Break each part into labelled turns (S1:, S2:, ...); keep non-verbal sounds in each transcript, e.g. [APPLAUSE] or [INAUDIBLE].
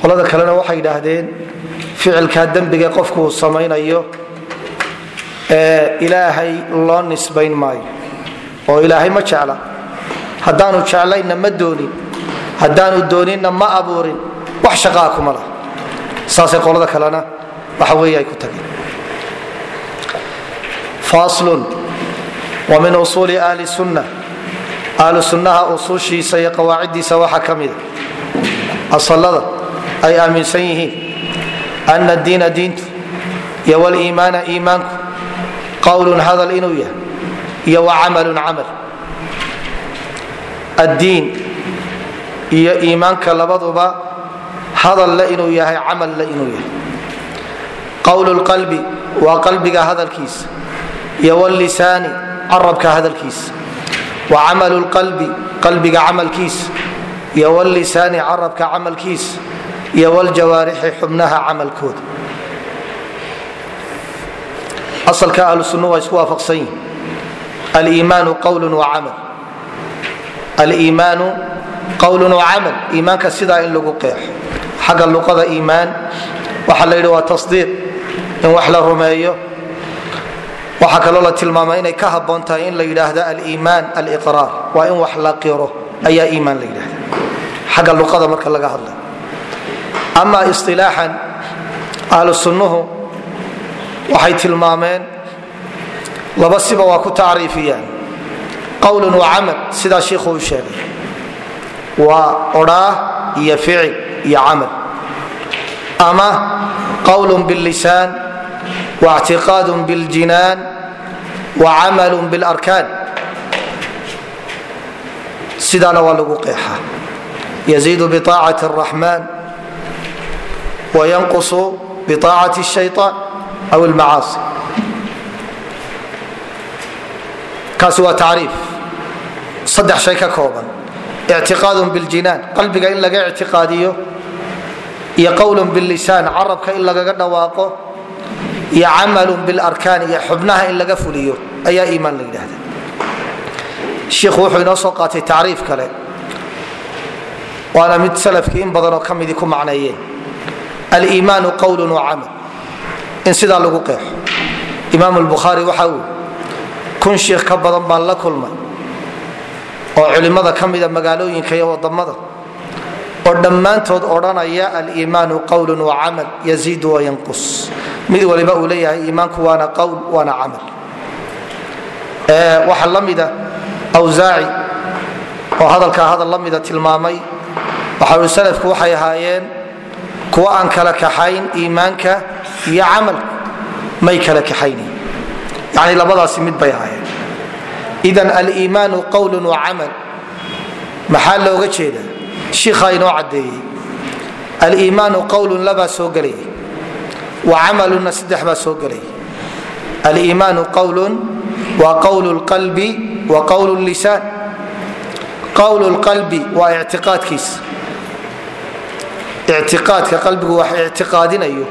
S1: qolada kalena waxay yidhaahdeen ficilkaa dembiga qofku uu samaynayo ee ilaahay loo nisbayn maayo oo ilaahay ma jecla. Haddaanu jeclayna ma doonin haddaanu dooninna ma abuurin wax shaqaa kuma laha. Saasay qolada kalena waxa weeye ay ku tageen. Faslun wa usuuli ahli sunna. Ahlu sunnaha usuushiisa iyo qawaaciddiisa waxaa ka mida asalada ay aaminsan yihiin ana diina diintu iyo wliimaana iimaanku qowlun hadal inuu yahay iyo wa camalun camal. Addiin iyo iimaanka labaduba hadalle inuu yahay camalle inuu yahay. Qowlu waa qalbiga hadalkiisa iyo wlisaani carabka hadalkiisa. Wa camalu lqalbi qalbiga camalkiisa iyo wlisaani carabka camalkiisa iyo wljawaarixi xubnaha camalkooda. Asalka ahlu sunnu waa isku waafaqsan yihiin aliimaanu qowlun wa camal. Aliimaanu qowlun wa camal. Iimaanka sidaa in lagu qeexo. Xagga luqada iimaan waxaa la yidhi waa tasdiiq in wax la rumeeyo. Waxaa kaloo la tilmaama inay ka habboon tahay in la yidhaahdo aliimaan aliqraar. Waa in wax la qiro ayaa iimaan la yidhahda xagga luqada marka laga hadlayo ama isilaaxan ahlu sunnuhu waxay tilmaameen laba siba waa ku tacriifiyaan. Qowlun wa camal sidaa shiikhu u sheegay. Waa odhaah iyo ficil iyo camal. Ama qowlun billisaan waictiqaadun biljinaan wa camalun bilarkaan. Sidaana waa lagu qeexaa. Yaziidu biaacati araxmaan wayanqusu biaacati shayطaan aw ilmacaasi kaasi waa tacriif. Saddex shay ka kooban. Ictiqaadun biljinaan qalbiga in laga ictiqaadiyo iyo qowlun billisaan. Carabka in lagaga dhawaaqo iyo camalun bilarkaan iyo xubnaha in laga fuliyo ayaa iimaan la yidhahda shiikhu wuxuu inoo soo qaatay tacriif kale. Waana mid salafkii in badanoo ka midii ku macneeyeen aliimaanu qowlun wa camal. In sidaa lagu qeexo. Imaam lbukhaari waxa uu kun shiikh ka badan baan la kulmay oo culimmada ka mida magaalooyinka iyo waddamada oo dhammaantood odhanaya aliimaanu qowlun wa camal yaziidu wayanqus mid waliba uu leeyahay iimaanku waana qowl waana camal. Waxaa la mida awsaaci oo hadalkaa hadal la mida tilmaamay waxa ui salafku waxay ahaayeen kuwa aan kala kaxayn iimaanka iyo camalka may kala kaxaynayn yani labadaasi mid bay ahaayeen. Idan aliimaanu qowlun wa camal. Maxaa looga jeeda shiikhaa inoo caddeeyey. Aliimaanu qowlun labaa soo gelayay wa camaluna saddex baa soo gelayay aliimaanu qowlun waa qowlu lqalbi wa qowlu lisaan. Qowlu lqalbi waa ictiqaadkiisa ictiqaadka qalbigu wax ictiqaadinayo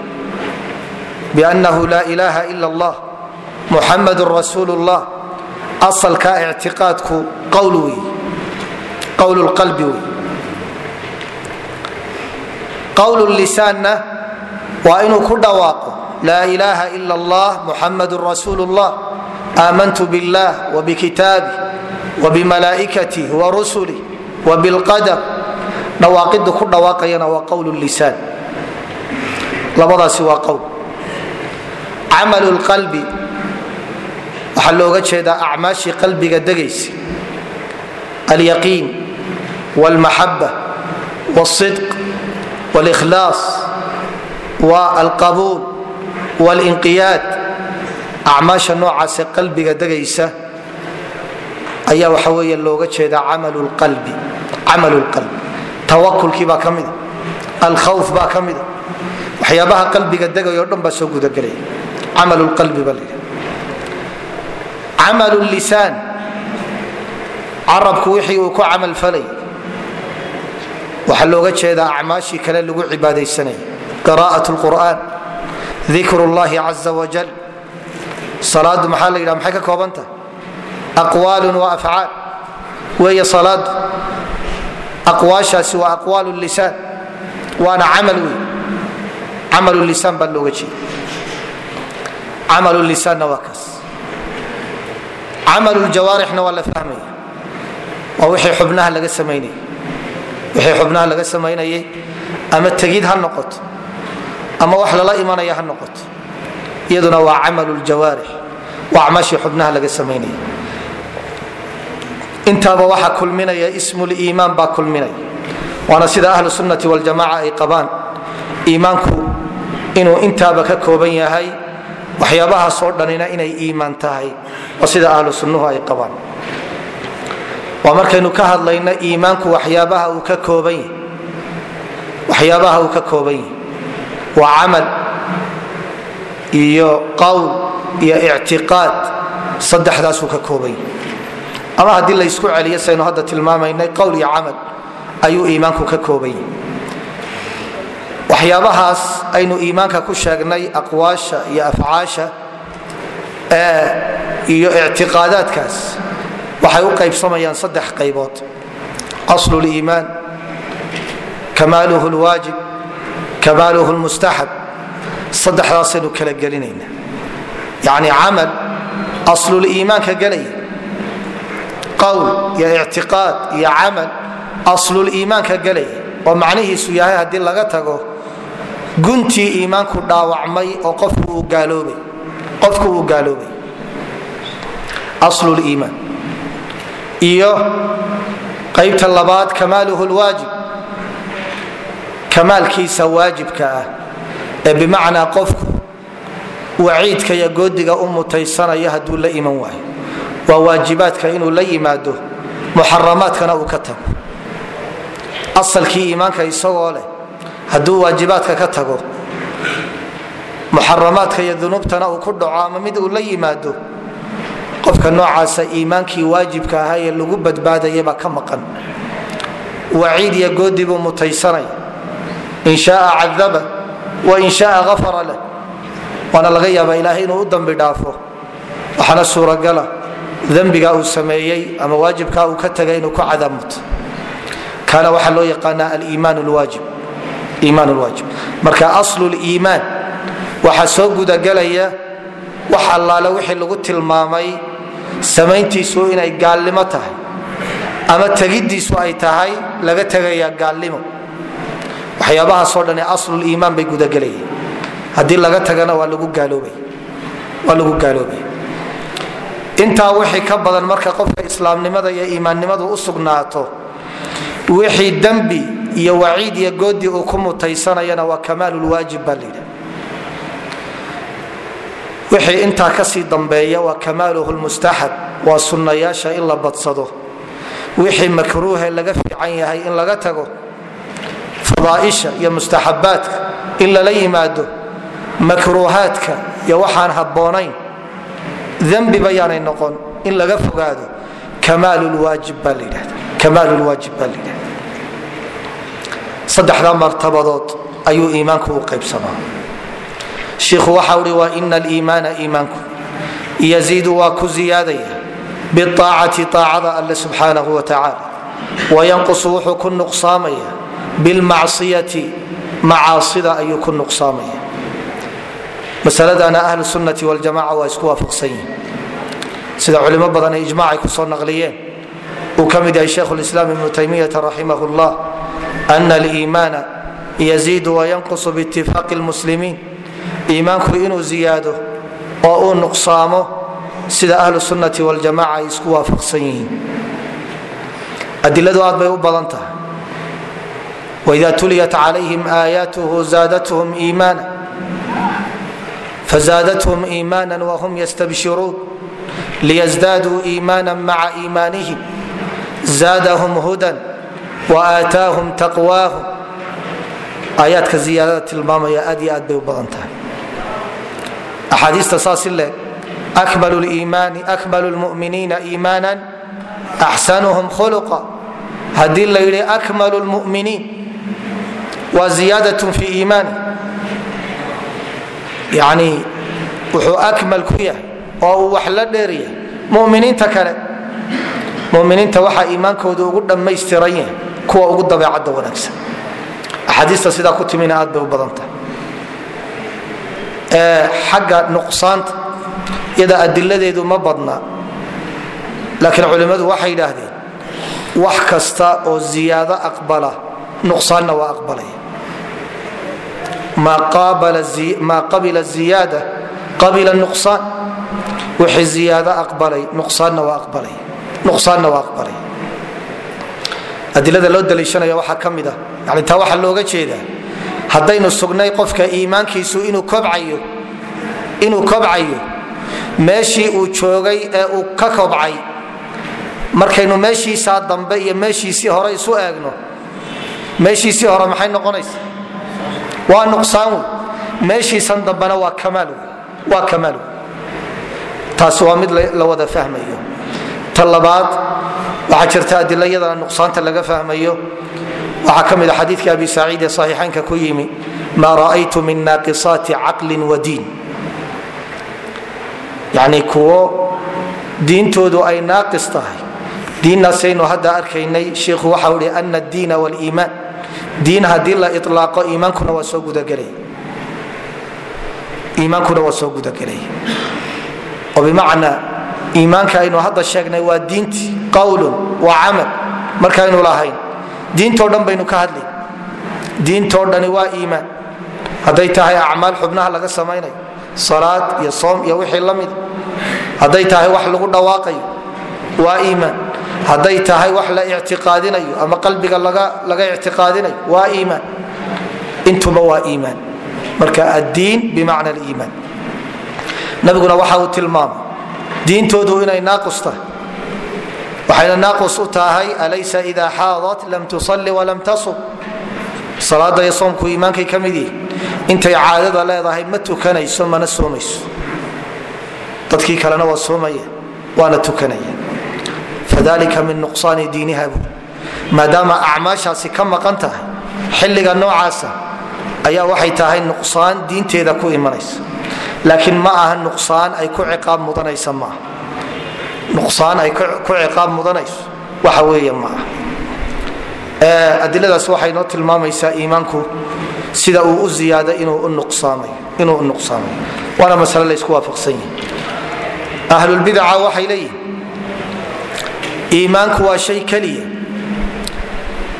S1: biannahu laa ilaaha ila allah muxamadun rasuulu llah asalka ictiqaadku qowl wey qowl lqalbi wey qowl lisaanna waa inuu ku dhawaaqo laa ilaaha ila allah muxamadun rasuulu llah aamantu billah wbikitaabi wbimalaa'ikatih warusulih wbilqadar dhawaaqiddu ku dhawaaqayana waa qowl lisaan labadaasi waa qowl camal lqalbi waxaa looga jeedaa acmaashii qalbiga degaysa alyaqiin wاlmaxaba wاlصidq wاlإkhlaas walqabuul wاlinqiyaad acmaasha noocaasee qalbiga degaysa ayaa waxa weeye looga jeedaa camal lqalbi tawakulkii baa ka mida alkhawf baa ka mida waxyaabaha qalbiga degay dhan baa soo gudagelaya. Camal lqalbi baa layidhaha camal lisaan. Carabku wixii uu ku camal falay. Waxaa looga jeedaa acmaashii kale lagu cibaadaysanaya. Qira'at lqur'an dikr llahi caza wajal salaadu maxaa la yidhaha? Maxay ka koobanta aqwaalun wa afcaal. Weeye salaadu aqwaashaasi waa aqwaal lisaan waana camal wey camal lisaan baa looga jeeda camal lisaanna waa kaas. Camal ljawaarixna waa la fahmaya waa wixii xubnaha laga samaynayay. Wixii xubnaha laga samaynayay ama tegid ha noqoto ama wax lala imanaya ha noqoto. Iyaduna waa camal ljawaarix waa acmaashii xubnaha laga samaynaya intaaba waxa kulminaya ismuliimaan baa kulminaya. Waana sida ahlu sunnati waljamaca ay qabaan. Iimaanku inuu intaaba ka kooban yahay waxyaabahaasoo dhanina inay iimaan tahay oo sida ahlu sunnuhu ay qabaan. Waa markaynu ka hadlayno iimaanku waxyaabaha uu ka kooban yahay. Waxyaabaha uu ka kooban yahay waa camal iyo qowl iyo ictiqaad saddexdaasuu ka kooban yahay ama haddii la ysku celiyo saynu hadda tilmaamaynay qowl iyo camal ayuu iimaanku ka kooban yahay waxyaabahaas aynu iimaanka ku sheegnay aqwaasha iyo afcaasha iyo ictiqaadaadkaas waxay u qaybsamayaan saddex qaybood. Aslu liimaan kamaaluhu lwaajib kamaaluhu lmustaxab saddexdaasaynu kala gelinayna yacni camal asluliimaanka gelaya qowl iyo ictiqaad iyo camal asluliimaanka gelaya oo macnihiisu yahay haddii laga tago guntii iimaanku dhaawacmay oo qofku uu gaaloobay asluliimaan iyo qaybta labaad kamaaluhu lwaajib kamaalkiisa waajibka ah ee bimacnaa qofku waciidka iyo goodiga u mutaysanayo hadduu la iman waayo waa waajibaadka inuu la yimaado muxaramaadkana uu ka tago. Asalkii iimaanka isagoo leh hadduu waajibaadka ka tago muxaramaadka iyo dunuubtana uu ku dhaco ama mid uu la yimaado qofka noocaasa iimaankii waajibka ahaa ee lagu badbaadayabaa ka maqan. Waciid iyo goodi buu mutaysanaya. In shaaa cadaba wa in shaaa afara lah waana laga yaabaa ilaahay inuu u dambi dhaafo waxaana suuragala dembiga uu sameeyey ama waajibka uu ka tagay inuu ku cadaamuto kaana waxaa loo yaqaanaa aliimaan lwaajib marka aslu liimaan waxaa soo gudagelaya wax allaale wixii lagu tilmaamay samayntiisu inay gaalnimo tahay ama tegidiisu ay tahay laga tegaya gaalnimo. Waxyaabahaasoo dhan asluliimaan bay gudagelayeen haddii laga tagana waa lagu gaaloobay intaa wixii ka badan marka qofka islaamnimada iyo iimaannimadu u sugnaato wixii dembi iyo waciid iyo goodi uu ku mutaysanayana waa kamaalulwaajib baa layidhi wixii intaa ka sii dambeeya waa kamaaluhu lmustaxab waa sunnayaasha in la badsado. Wixii makruuhe laga fiican yahay in laga tago fadaaisha iyo mustaxabaadka in lala yimaado makruuhaadka iyo waxaan habboonayn dembiba yaanay noqon in laga fogaado kamaalulwaajib baa saddexdaa martabadood ayuu iimaanku u qaybsamaa. Shiikhu waxau hi wa ina aliimaana iimaanku yaziidu waa ku ziyaadaya biaacati aacada alle subxaanahu wa wayanqusu wuxuu ku nuqsaamaya bilmacsiyati macaasida ayuu ku nuqsaamaya masaladana ahlu sunnati waljamaca waa isku waafaqsan yihiin sida culimo badan ay ijmaacay ku soo naqliyeen. Uu ka mid yahay sheikhu lislaam ibnu taymiyata raximah llah ana aliimaana yaziidu wayanqusu biitifaaqi lmuslimiin iimaanku inuu ziyaado oo uu nuqsaamo sida ahlu sunnati waljamaca ay isku waafaqsan yihiin. Adiladu aad bay u badan tahay. Waida tuliyat calayhim aayaatuhu zaadathum iimaana fazaadathum iimaana wahum yastabshiruun liyasdaaduu iimaana maca iimaanihim zaadahum hudan waaataahum taqwaahum aayaadka ziyaadada tilmaamaya aad iyo aad bay u badan tahay axaadiista saasi leeg akmalu lmuminiina iimaana axsanuhum khuluqa haddii la yidhi akmalu lmuminiin waa ziyaadatun fi iimaani yani wuxuu akmal ku yahay oo uu wax la dheeryahay muminiinta kale muminiinta waxaa iimaankooda ugu dhammaystiran yahay kuwa ugu dabeecadda wanaagsan. Axaadiista sidaa ku timina aad bay u badantahay xagga nuqsaanta iyada adiladeedu ma badna. Laakiin culimmadu waxay yidhaahdeen wax kasta oo ziyaado aqbala nuqsaanna waa aqbalaya maa qabila ziyaada qabila nuqsaan. Wixii ziyaado aqbalay nuqsaanna waa aqbalay adilada loo daliishanaya waxaa ka mid ah yani taa waxaa looga jeedaa haddaynu sugnay qofka iimaankiisu inuu kobcayo inuu kobcayo meeshii uu joogay ee uu ka kobcay markaynu meeshiisaa dambe iyo meeshiisii hore isu eegno meeshiisii hore maxay noqonaysa waa nuqsaan. Meeshiisan dambena waa kamaal. Wey waa mid la wada fahmayo. Ta labaad waxaa jirta adila yadana nuqsaanta laga fahmayo. Waxaa ka mid a xadiidka abi saciid ee saxiixaynka ku yimi maa ra'aytu min naaqisaati caqlin wa diin. Yacni kuwo diintoodu ay naaqis tahay. Diinnaasaynu hadda arkaynay shiikhu waxau ihi ana addiina waliimaan diin haddii la ilaaqo iimaankuna waa soo gudagelay. Waa oo bimacnaa iimaanka aynu hadda sheegnay waa diintii qowlun wa camal. Markaynu lahayn diintoo dhan baynu ka hadlay. Diintoo dhani waa iimaan. Hadday tahay acmaal xubnaha laga samaynayo salaad iyo soom iyo wixii la mida hadday tahay wax lagu dhawaaqayo waa iimaan hadday tahay wax la ictiqaadinayo ama qalbiga laga ictiqaadinayo waa iimaan. Intuba waa iimaan. Marka addiin bimacna aliimaan. Nabiguna waxa uu tilmaamay diintoodu inay naaqus tahay. Waxayna naaqus u tahay alaysa ida xaadat lam tusalli walam tasum. Salaada iyo soomku iimaankay ka mid yihiin intay caadada leedahay ma tukanayso mana soomayso. Dadkii kalena waa soomaya waana tukanaya fadalika min nuqsaani diiniha bu maadaama acmaashaasi ka maqan tahay xilliga noocaasa ayaa waxay tahay nuqsaan diinteeda ku imanaysa. Laakiin ma aha nuqsaan ay ku ciqaab mudanaysa maaha nuqsaan ay ku ciqaab mudanayso waxa weeye ma aha. Adiladaas waxay noo tilmaamaysaa iimaanku sida uu u ziyaado inuu u nuqsaamayo waana masale laysku waafaqsan yahi ahlulbidaca waxay leeyihiin iimaanku waa shay keliya.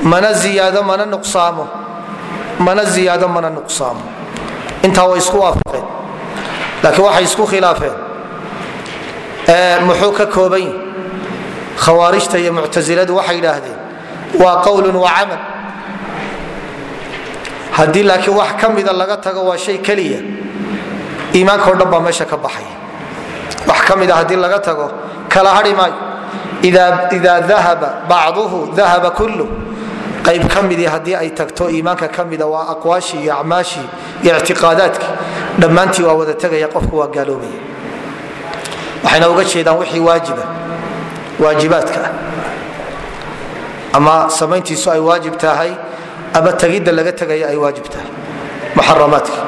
S1: Mana ziyaado mana nuqsaamo. Mana ziyaado mana nuqsaamo. Intaa way isku waafaqeen. Laakiin waxay isku khilaafeen. Muxuu ka kooban yahi khawaarijta iyo muctasiladu waxay yidhaahdeen waa qowlun wa camal. Haddii laakiin wax ka mida laga tago waa shay keliya iimaanka o dhan baa meesha ka baxaya. Wax ka mida haddii laga tago kala hadhi maayo idaa dahaba bacduhu dahaba kullu qayb ka midii haddii ay tagto iimaanka ka mida waa aqwaashii iyo acmaashii iyo ictiqaadaadkii dhammaantii waa wada tegaya qofku waa gaaloobaya waxayna uga jeedaan wixii waajiba waajibaadka ah ama samayntiisu ay waajib tahay ama tagidda laga tegaya ay waajib tahay muxaramaadka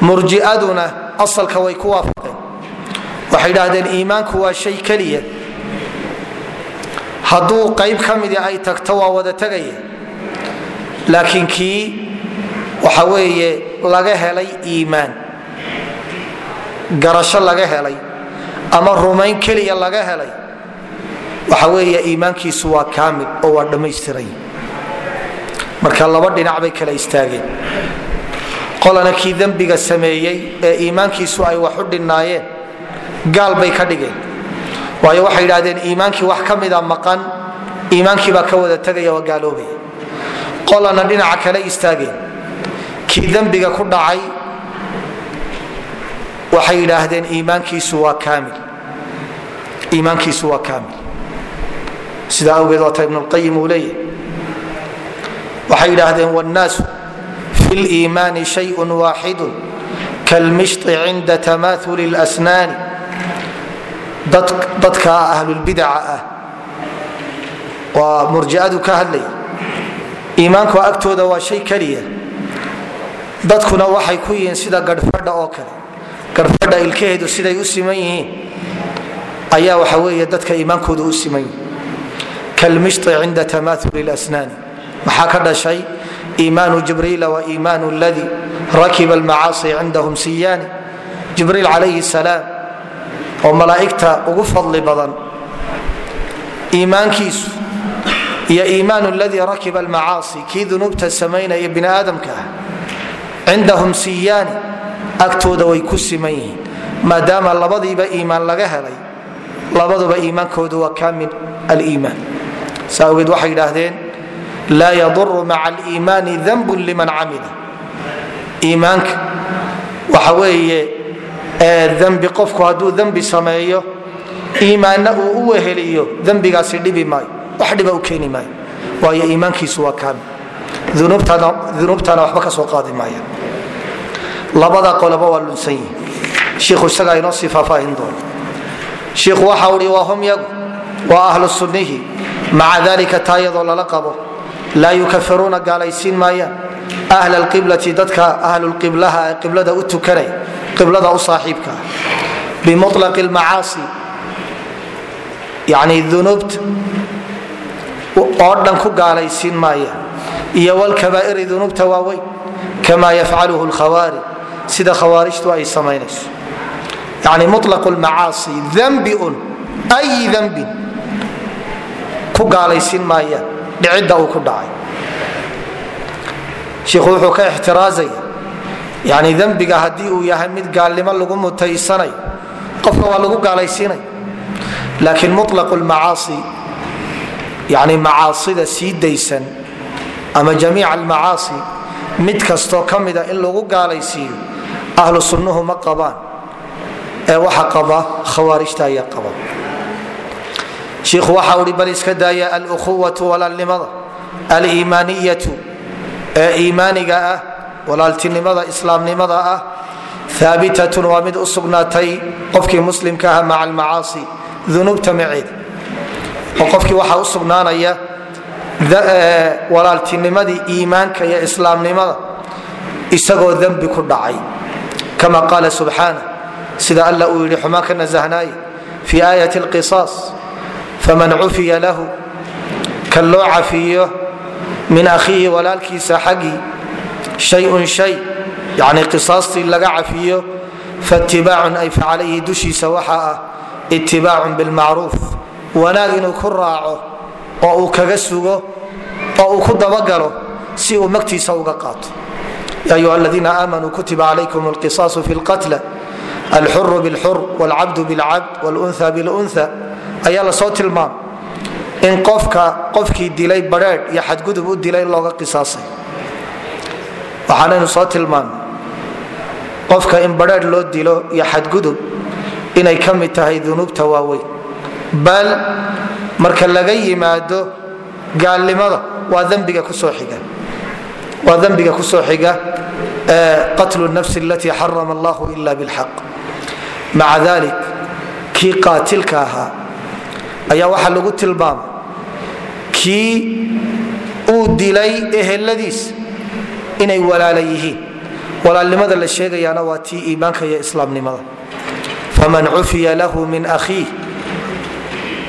S1: murji'aduna asalka way ku waafaqeen waxay idhaahdeen iimaanku waa shay keliya hadduu qayb ka midii ay tagto waa wada tegaya laakiin kii waxa weeye laga helay iimaan. Garasho laga helay ama rumayn keliya laga helay. Waxa weeye iimaankiisu waa kaamil oo waa dhammaystiray. Marka laba dhinac bay kala istaageen. Qolana kii dembiga sameeyey ee iimaankiisu ay wax u dhinnaayeen gaal bay ka dhigeen waayo waxay idhahdeen iimaankii wax ka mida maqan iimaankiibaa ka wada tegaya waa gaaloobaya qolana dhinaca kale istaageen. Kii dembiga ku dhacay waxay yidhaahdeen iimaankiisu waa kaamil. Iimaankiisu waa kaamil. Sidaa awgeed waata ibnulqayim uu leeyahy waxay yidhaahdeen wannaasu fi liimaani shayun waaxidu kalmishti cinda tamauli lasnaani dadka ahlulbidaca ah waa murji'adu ka hadlaya iimaanku agtooda waa shay keliya dadkuna waxay ku yihiin sida garhfadha oo kale. Garhfadha ilkaheedu siday u siman yihiin ayaa waxa weeye dadka iimaankooda u siman yihiin kalmishti cinda tamauli lasnaani maxaa ka dhashay? Iimaanu jibriila wa iimaanu ladii rakiba almacaasi cindahum siyaani. Jibriil calayhi salaam oo malaa'igta ugu fadli badan iimaankiisu iyo iimaanu ladii rakiba almacaasi kii dunuubta samaynaya bini aadamka ah cindahum siyaani agtooda way ku siman yihiin maadaama labadiiba iimaan laga helay labaduba iimaankoodu waa kaamil aliimaan. Saa ogeed waxay idhaahdeen laa yaduru maca aliimaani danbun liman camila. Iimaanka waxa weeye dembi qofku hadduu dembi sameeyo iimaanna uu u weheliyo dembigaasi dhibi maayo wax dhiba u keeni maayo waayo iimaankiisu waa kaamil unuubtana waxba ka soo qaadi maaya labada qoloba waa lunsan yihiin shiikhu isagaa inoo sii faahfaahin doona shiikhu waxa uhi waa hum yagu waa ahlu maca dalika taa iyadoo lala qabo laa yukafiruuna gaalaysiin maayaan ahla alqiblati dadka ahlulqiblaha ee qiblada u tukanaya qiblada u saaxiibka. Bimulaqi lmacaasi yani dunuubta oo dhan ku gaalaysiin maayaan iyo wlkabaa'iri dunuubta waaweyn kama yafcaluhu lkhawaarij sida khawaarijtu ay samaynayso. Yani mulaqu lmacaasi dambun ay dambin ku gaalaysiin maayaan dhicidda uu ku dhacay. Shiikhu wuxuu ka ixtiraazaya yani dembiga haddii uu yahay mid gaalnimo lagu mutaysanayo qofka waa lagu gaalaysiinaya laakiin mulaqu lmacaasi yani macaasida sii daysan ama jamiic almacaasi mid kastoo ka mida in lagu gaalaysiiyo ahlu sunnuhu ma qabaan. Ee waxa qaba khawaarijta ayaa qaba shiikhu waxa uhi bal iska daaya alukhuwatu walaalnimada aliimaaniyatu ee iimaaniga ah walaaltinimada islaamnimada ah aabitatun waa mid u sugnaatay qofkii muslimka ah maca almacaasi unuubta maceeda oo qofkii waxaa u sugnaanaya walaaltinimadii iimaanka iyo islaamnimada isagoo dembi ku dhacay. Kama qaala subxaana sida alla uu yidhi xumaan ka nasahnaaye fi aayat lqisaas faman cufiya lahu kan loo cafiyo min akhiihi walaalkiisa xaggii shayun shay yani qisaastii laga cafiyo faitibaacun ay facalayhi dushiisa waxaa ah itibaacun bilmacruuf wanaag inuu ku raaco oo uu kaga sugo oo uu ku dabagalo si uu magtiisa uga qaato. Ya ayuha aladiina aamanuu kutiba calaykum alqisaasu fi lqatla alxuru bilxur wlcabdu bilcabd wlunha bilunha ayaa la soo tilmaamay in qofkii dilay badheedh iyo xadgudub u dilay looga qisaasay. Waxaanaynu soo tilmaamay qofka in badheedh loo dilo iyo xadgudub inay ka mid tahay dunuubta waaweyn. Bal marka laga yimaado gaalnimada waa dembiga ku soo xiga. Qatlu nafsi alatii xarama allahu ila bilxaq. Maca dalik kii qaatilka ahaa ayaa waxaa lagu tilmaamay kii uu dilay eheladiis inay walaala yihiin. Walaalnimada la sheegayaana waa tii iimaanka iyo islaamnimada. Faman cufiya lahu min akhiih.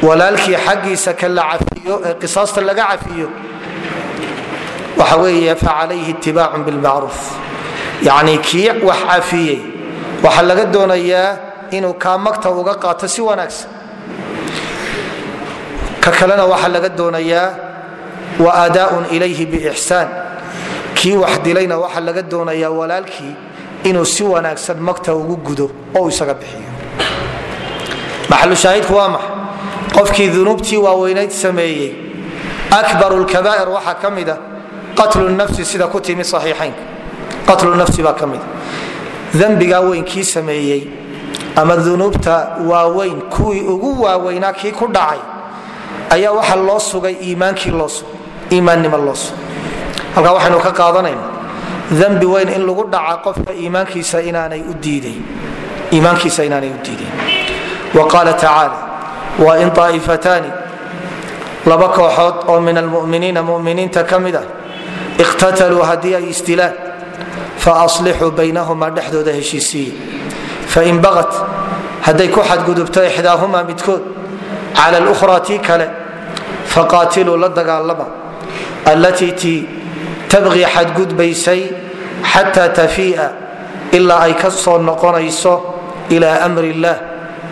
S1: Walaalkii xaggiisa ka la cafiyo ee qisaasta laga cafiyo waxa weeye facalayhi itibaacun bilmacruuf yacni kii wax cafiyey waxaa laga doonayaa inuu kaa magta uga qaato si wanaagsan ka kalena waxaa laga doonayaa wa aadaaun ilayhi biixsaan kii wax dilayna waxaa laga doonayaa walaalkii inuu si wanaagsan magta ugu gudo oo isaga bixiyo. Maxalushaahidku waa maxa qofkii dunuubtii waaweynayd sameeyey. Akbaru lkabaa'ir waxaa ka mida qatlu nafsi sida ku timi saxiixaynka. Qatlu nafsi baa ka mida. Dembigaa weyn kii sameeyey ama dunuubta kuwii ugu waaweynaa kii ku ayaa waxa loo sugay iimaankii loo sugay iimaannimo loo sugay. Halkaa waxaynu ka qaadanayna dembi weyn in lagu dhaca qofka iimaankiisa inaanay u diidayn wa qaala tacaala wa in aa'ifataani laba kooxood oo min almuminiina muminiinta ka mid ah iqtataluu haddii ay isdilaan faaslixuu baynahumaa dhexdooda heshiisiiye fain bagat hadday ku xadgudubto ixdaahumaa midkood cala lukhraa tii kale faqaatiluu la dagaalama allatii tii tabqii xadgudbaysay xataa tafii'a ilaa ay ka soo noqonayso ilaa amri illaah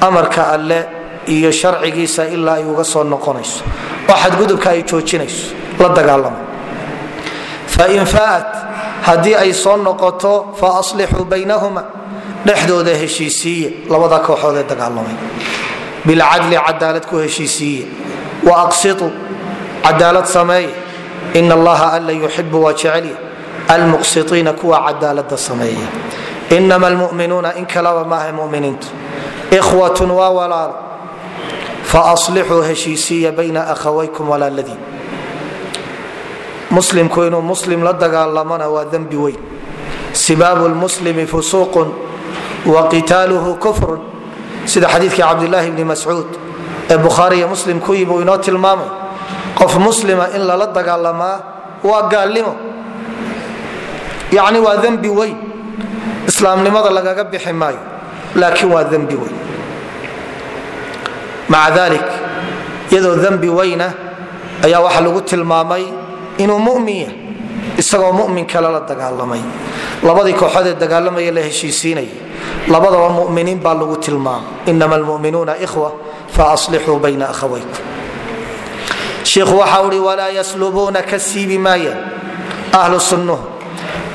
S1: amarka alle iyo sharcigiisa ilaa ay uga soo noqonayso oo xadgudubka ay joojinayso la dagaalamo fain faa'at haddii ay soo noqoto fa aslixuu baynahuma dhexdooda heshiisiiye labada kooxood ee dagaalamay bilcadli cadaalad ku heshiisiiye. Wa aqsituu cadaalad sameeye. In allaha alla yuxibu waa jecelya almuqsitiina kuwa cadaalada sameeya inama almuminuuna in kalaba maaha muminiintu. Ikhwatun waa walaalo faaslixuu heshiisiiya bayna akhawaykum walaaladiin muslimku inuu muslim la dagaalamona waa dembi weyn. Sibaabu lmuslimi fusuuqun wa qitaaluhu kufrun sida xadiidkii cabdilaahi bni mascuud ee bukhaari iyo muslim ku yimi uu inoo tilmaamay qof muslima in lala dagaalamaa waa gaalnimo. Yacni waa dembi weyn. Islaamnimada lagaga bixi maayo laakiin waa dembi weyn. Maca dalik iyadoo dembi weyna ayaa waxaa lagu tilmaamay inuu mumin yahay isagoo mumin kale la dagaalamay labadii kooxood ee dagaalamaya la heshiisiinayay labadaba muminiin baa lagu tilmaamay inama almuminuuna ikhwa faaslixuu bayna akhawaykum. Shiikhu waxa uhi walaa yaslubuuna ka siibi ahlu sunnuhu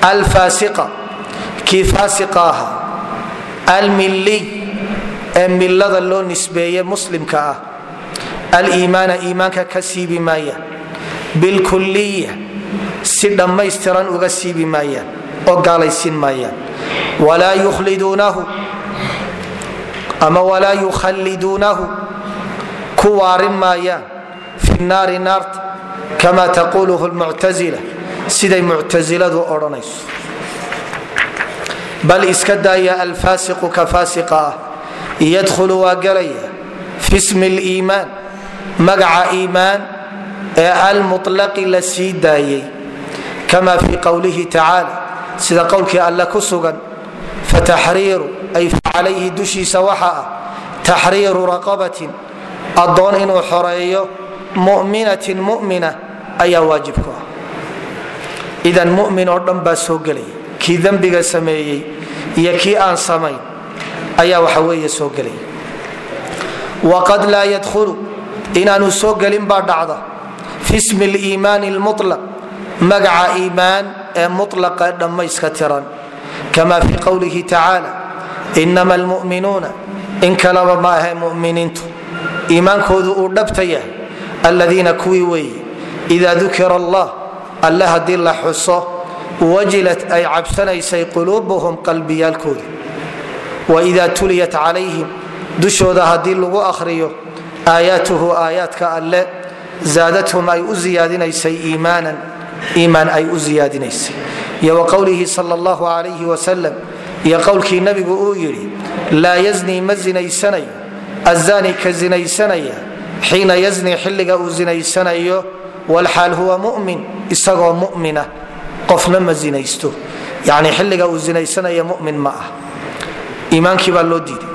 S1: alfaasiqa kii faasiqa ahaa almilliy ee millada loo nisbeeye muslimka ah aliimaana iimaanka ka siibi maayaan bilkuliya si dhammaystiran uga siibi maayaan oo gaalaysin maayaan. Walaa yukhliduunahu ama walaa yukhalliduunahu ku waarin maayaan. Fi naari naarta kama taquluhu lmuctasila siday muctasiladu odhanayso. Bal iska daaya alfaasiqu ka faasiqa ah yadkhulu waa gelaya fi smi liimaan magaca iimaan ee almutlaqi la sii daayey kama fii qowlihi tacaala sida qowlkii alle ku sugan fataxriiru ay facalayhi dushiisa waxa ah taxriiru raqabatin addoon inuu xoreeyo muminatin mumina ayaa waajib ku ah. Idan mumin oo dhan baa soo gelaya kii dembiga sameeyey iyo kii aan samayn ayaa waxa weeye soo gelaya waqad laa yadkhulu inaanu soo gelin baa dhacda fi smi liimaani lmulaq magaca iimaan ee mulaqa dhammayska tiran. Kama fii qowlihi tacaala inama almu'minuuna in kalaba ma ahe muminiintu iimaankoodu uu dhabta yahay kuwii weeye ida dukira allah alle haddii la xuso wajilat ay cabsanaysay quluubuhum qalbiyaalkooda waida tuliyat calayhim dushooda haddii lagu akhriyo aayaatuhu aayaadka alle zaadathum ay u ziyaadinaysay iimaanan iimaan ay u ziyaadinaysay iyo wa qowlihi sal allahu alayhi wasalam iyo qowlkii nabigu uu yidhi laa yaznii ma zinaysanayo azani ka zinaysanaya xiina yazni xilliga uu zinaysanayo walxaal huwa mumin isagoo mumina qofna ma zinaysto. Yani xilliga uu zinaysanaya mumin ma ah iimaankii baa loo diiday.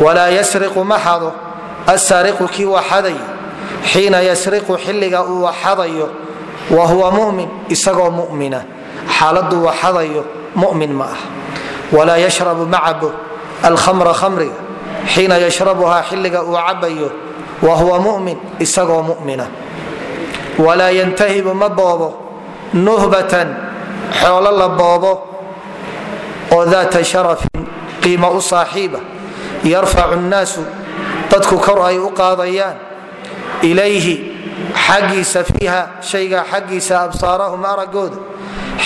S1: Walaa yasriqu ma xado assaariqu kii waxadaya xiina yasriqu xilliga uu waxadayo wa huwa mumin isagoo mumina. Xaaladuu waxadayo mumin ma ah walaa yashrabu ma cabo alkhamra khamriga. Xiina yashrabuhaa xilliga uu cabayo wa huwa mumin isagoo mumina. Walaa yantahibu ma boobo nuhbatan xoolo la boobo oo daata sharafin qiimo u saaxiiba. Yarfacu nnaasu dadku kor ay u qaadayaan. Ilayhi xaggiisa fiiha shayga xaggiisa absaarahum aragooda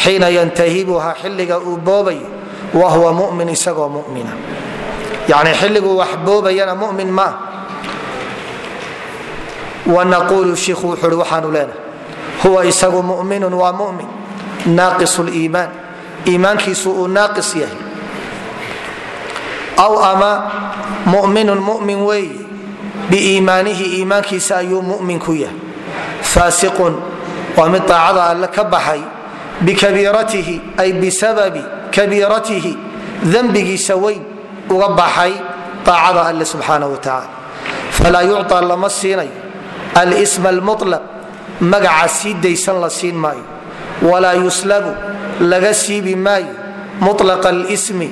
S1: xiina yantahibuhaa xilliga uu boobayo wa huwa mumin isagoo mumina. Yani xilliguu wax boobayana mumin maah wanaquulu shiikhu wuxuu uhi waxaanu leenahay huwa isagu muminun waa mumin naaqis liimaan iimaankiisu uu naaqis yahay. Aw ama muminun mumin weeye biiimaanihi iimaankiisa ayuu mumin ku yahay. Faasiqun waa mid daacada alle ka baxay. Bikabiiratihi ay bisababi kabiiratihi dembigiisa weyn uga baxay daacada alle subxaana wa tacaala falaa yucطa lama siinayo alsma almuطlaq magaca sii daysan la siin maayo. Walaa yuslabu laga siibi maayo. Mulaqa alsmi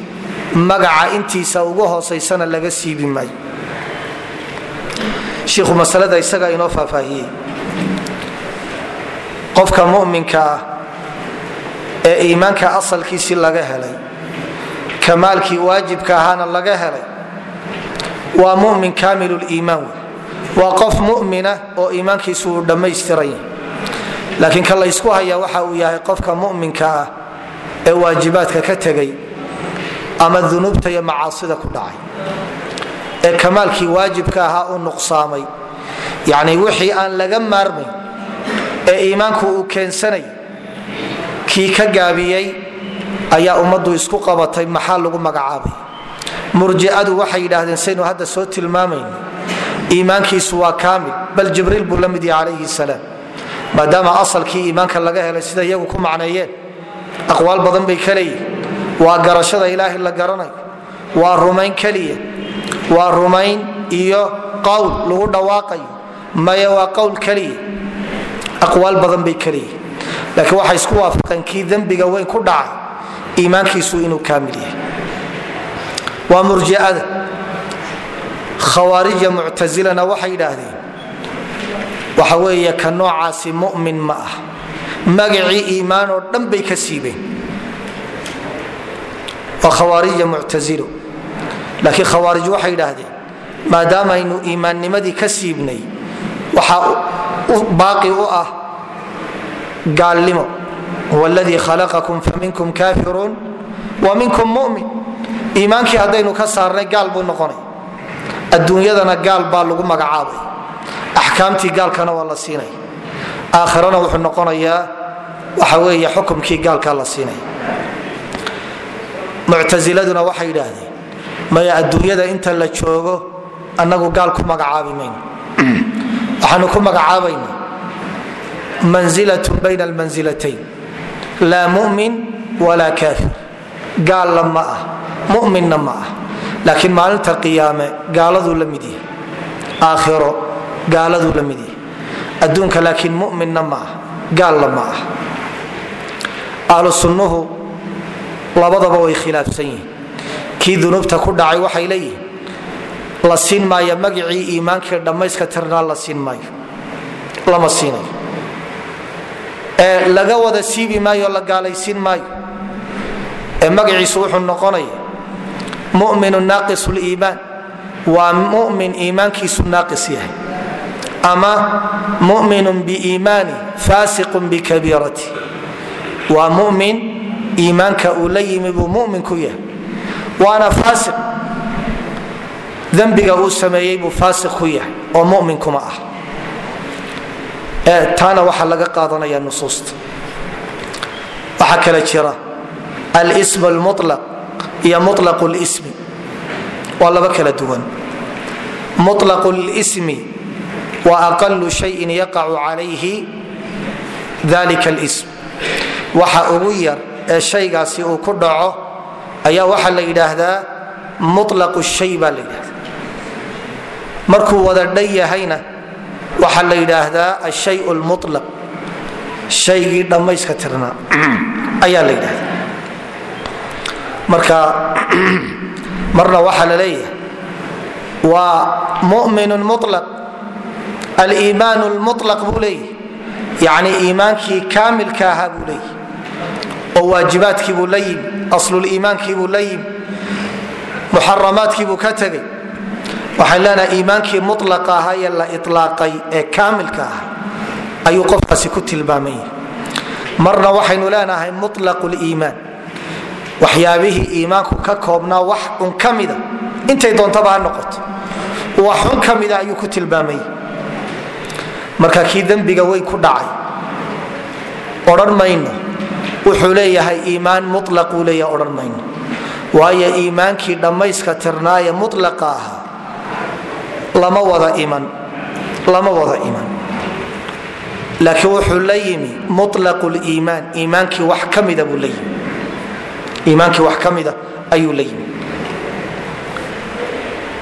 S1: magaca intiisa ugu hoosaysana laga siibi maayo shiikhu masalada isagaa inoo faahfaahiyey qofka muminka ah ee iimaanka asalkiisii laga helay kamaalkii waajibka ahaana laga helay waa mumin kaamil liimaan wey waa qof mumina oo iimaankiisu uu dhammaystiran yahay laakiin ka laysku hayaa waxa uu yahay qofka muminka ah ee waajibaadka ka tegay ama dunuubta iyo macaasida ku dhacay ee kamaalkii waajibka ahaa uu nuqsaamay. Yacni wixii aan laga maarmayn ee iimaanku uu keensanay kii ka gaabiyey ayaa ummaddu isku qabatay maxaa lagu magacaabay? Murji'adu waxay yidhaahdeen saynu hadda soo tilmaamayno iimaankiisu waa kaamil. Bal jibriil buu la mid yahay calayhi salaam maadaama asalkii iimaanka laga helay sida iyagu ku macneeyeen. Aqwaal badan bay ka waa garashada ilaahay la garanayo waa rumayn keliya waa rumayn iyo qowl lagu dhawaaqayo. Maya waa qowl keliya aqwaal badan bay leeyihiin laakiin waxay isku waafaqeen kii dembiga weyn ku dhacay iimaankiisu inuu kaamil yahay. Waa murjiada khawaarija muctasilana waxay yidhaahdeen waxa weeye ka noocaasi mumin ma ah. Magacii iimaan oo dhan bay ka siibeen. Waa khawaarija muctasilo laakiin khawaarij waxay yidhaahdeen maadaamaynu iimaannimadii ka siibnay waxaa baaqi u ah gaalnimo. Huwa ladii khalaqakum faminkum kafirun wa minkum mumin. Iimaankii haddaynu ka saarnay gaal buu noqonay. Adduunyadana gaal baa lagu magacaabay. Axkaamtii gaalkana waa la siinay. Aakhirana wuxuu noqonayaa waxa weeye xukumkii gaalkaa la siinay. Muctasiladuna waxay yidhaahdeen maya adduunyada inta la joogo annagu gaal ku magacaabi mayno. Waxaanu ku magacaabayna manzilatun bayna almansilatayn laa mumin walaa kaafir. Gaalla ma ah muminna ma ah. Laakiin maalinta qiyaame gaaladuu la mid yahay. Aakhiro gaaladuu la mid yahay. Adduunka laakiin muminna ma ah gaalla ma ah. Ahlu labadaba way khilaafsan yihiin kii dunuubta ku dhacay waxay leeyihiin la siin maayo magacii iimaankii dhammayska tirnaa la siin maayo lama siinayo. Ee laga wada siibi maayo la gaalaysiin maayo. Ee magaciisu wuxuu noqonaya muminu naaqis liimaan waa mumin iimaankiisu naaqis yahay. Ama muminun biiimaani faasiqun bikabiirati waa mumin iimaanka uu la yimi buu mumin ku yahay waana faasiq. Dembiga uu sameeyey buu faasiq ku yahay oo mumin kuma ah. Taana waxaa laga qaadanaya nusuusta. Waxaa kale jira alsm lmulaq iyo mulaq lsmi waa laba kala duwan. Mulaq lsmi wa aqalu shayin yaqacu calayhi dalika lsm waxa ugu yar ee shaygaasi uu ku dhaco ayaa waxaa la yidhaahdaa mulaq shay baa la yidhahda markuu wada dhan yahayna waxaa la yidhaahdaa ashay lmulaq shaygii dhammayska tirnaa ayaa la yidhahda marka [CLEARS THROAT] marna waxaa la leeyahay waa mumin mulaq aliimaan lmulaq buu leeyahy yani iimaankii kaamilka ahaa buu leeyahy oo waajibaadkii buu la yimi asluliimaankii buu la yimi muxaramaadkii buu ka tegay waxaan leenahay iimaankii mulaqa ahaa ee la ilaaqay ee kaamilka ah ayuu qofkaasi ku tilmaaman marna waxaynu leenahay mulaq liimaan waxyaabihii iimaanku ka koobnaa wax un ka mida intay doontaba ha noqoto. Wax un ka mida ayuu ku tilmaamay. Marka kii dembiga weyn ku dhacay. Odhan mayno wuxuu leeyahay iimaan mulaquu leeyahay odhan mayno waayo iimaankii dhammayska tirnaaye mulaqa ahaa lama wada iman laakiin wuxuu la yimi mulaqu liimaan iimaankii wax ka mida buu la yimi. Iimaankii wax ka mida ayuu la yimi.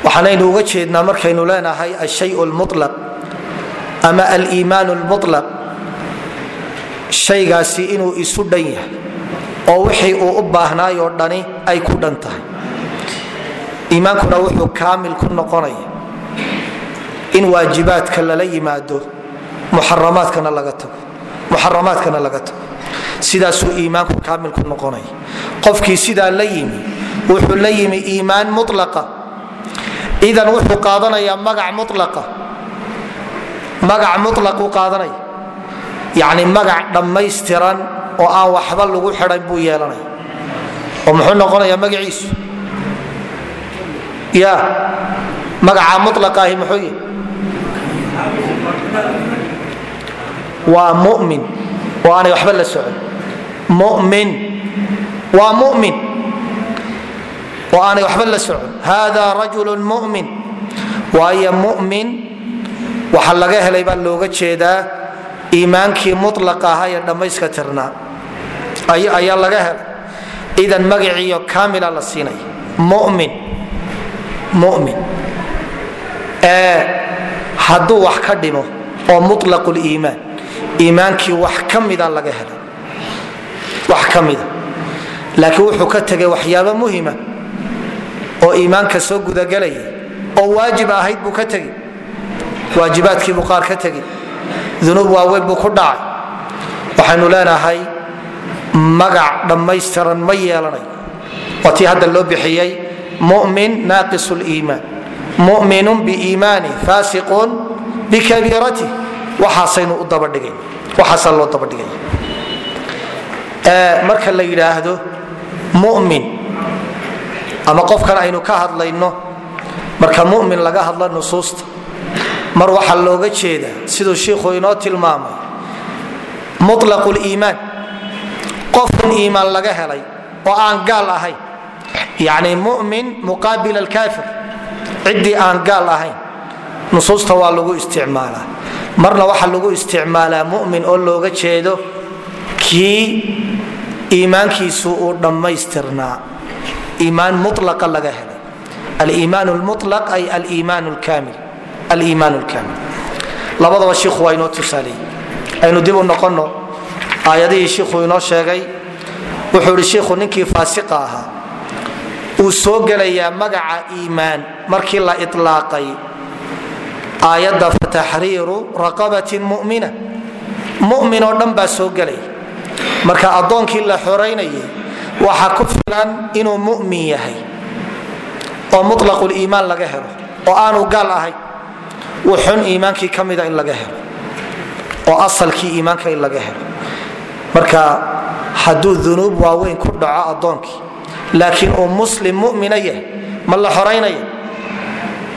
S1: Waxaanaynu uga jeednaa markaynu leenahay ashay lmulaq ama aliimaan lmulaq shaygaasi inuu isu dhan yahay oo wixii uu u baahnaayoo dhani ay ku dhan tahay. Iimaankuna wuxuu kaamil ku noqonaya in waajibaadka lala yimaado muxaramaadkana laga tago muxaramaadkana laga tago. Sidaasuu iimaanku kaamil ku noqonaya. Qofkii sidaa la yimi wuxuu la yimi iimaan mulaqa idan wuxuu qaadanayaa magac mulaqa magac mulaquu qaadanaya yacni magac dhammaystiran oo aan waxba lagu xidhan buu yeelanaya. oo muxuu noqonayaa magaciisu? Ya magaca mulaqaahi muxuu yihi waa mumin. Oo aanay waxba la socon. Mumin. Waa mumin. Oo aanay waxba la socon. Hada rajulu mumin. Waayo mumin. Waxa laga helay baa looga jeedaa iimaankii mulaqa ahaa ee dhammayska tirnaa ayaa laga helay idan magaciiyo kaamila la siinaya mumin. Mumin. Hadduu wax ka dhimo oo mulaqu liimaan iimaankii wax ka mida laga helay wax ka mida. Laakiin wuxuu ka tegay waxyaabo muhima oo iimaanka soo gudagelaya oo waajib ahayd buu ka tegey waajibaadkiibuu qaar ka tegey dunuub waaweyn buu ku dhacay. Waxaynu leenahay magac dhammaystiran ma yeelanayo waa tii hadda loo bixiyey mumin naaqis liimaan muminun biiimaani faasiqun bikabiiratih waxaasaynu u dabadhigay. Waxaasaa loo dabadhigay. Marka la yidhaahdo mumin ama qofkan aynu ka hadlayno marka mumin laga hadla nusuusta mar waxaa looga jeedaa siduu shiikhu inoo tilmaamay mulaqu liimaan qofun iimaan laga helay oo aan gaal ahayn. Yacni mumin muqaabil alkaafir. Ciddii aan gaal ahayn. Nusuusta waa lagu isticmaalaa. Marna waxaa lagu isticmaalaa mumin oo looga jeedo kii iimaankiisu uu dhammaystirnaa iimaan mulaqa laga helay. Aliimaan lmulaq ay aliimaan lkaamil aliimaan lkaamil labadaba shiikhu waa inoo tusaaleeyey aynu dib u noqonno aayadihii shiikhuu inoo sheegay wuxuu ihi shiikhu ninkii faasiqa ahaa uu soo gelayaa magaca iimaan markii la ilaaqay aayadda fataxriiru raqabatin mumina. Mumin oo dhan baa soo gelaya marka addoonkii la xoraynayay waxa ku filan inuu mumin yahay oo mulaquliimaan laga helo oo aanu gaal ahayn wuxun iimaankii ka mida in laga helo. Oo asalkii iimaanka in laga helo. Marka hadduu dunuub waaweyn ku dhaco addoonkii laakiin uu muslim mumina yahay ma la xoraynaya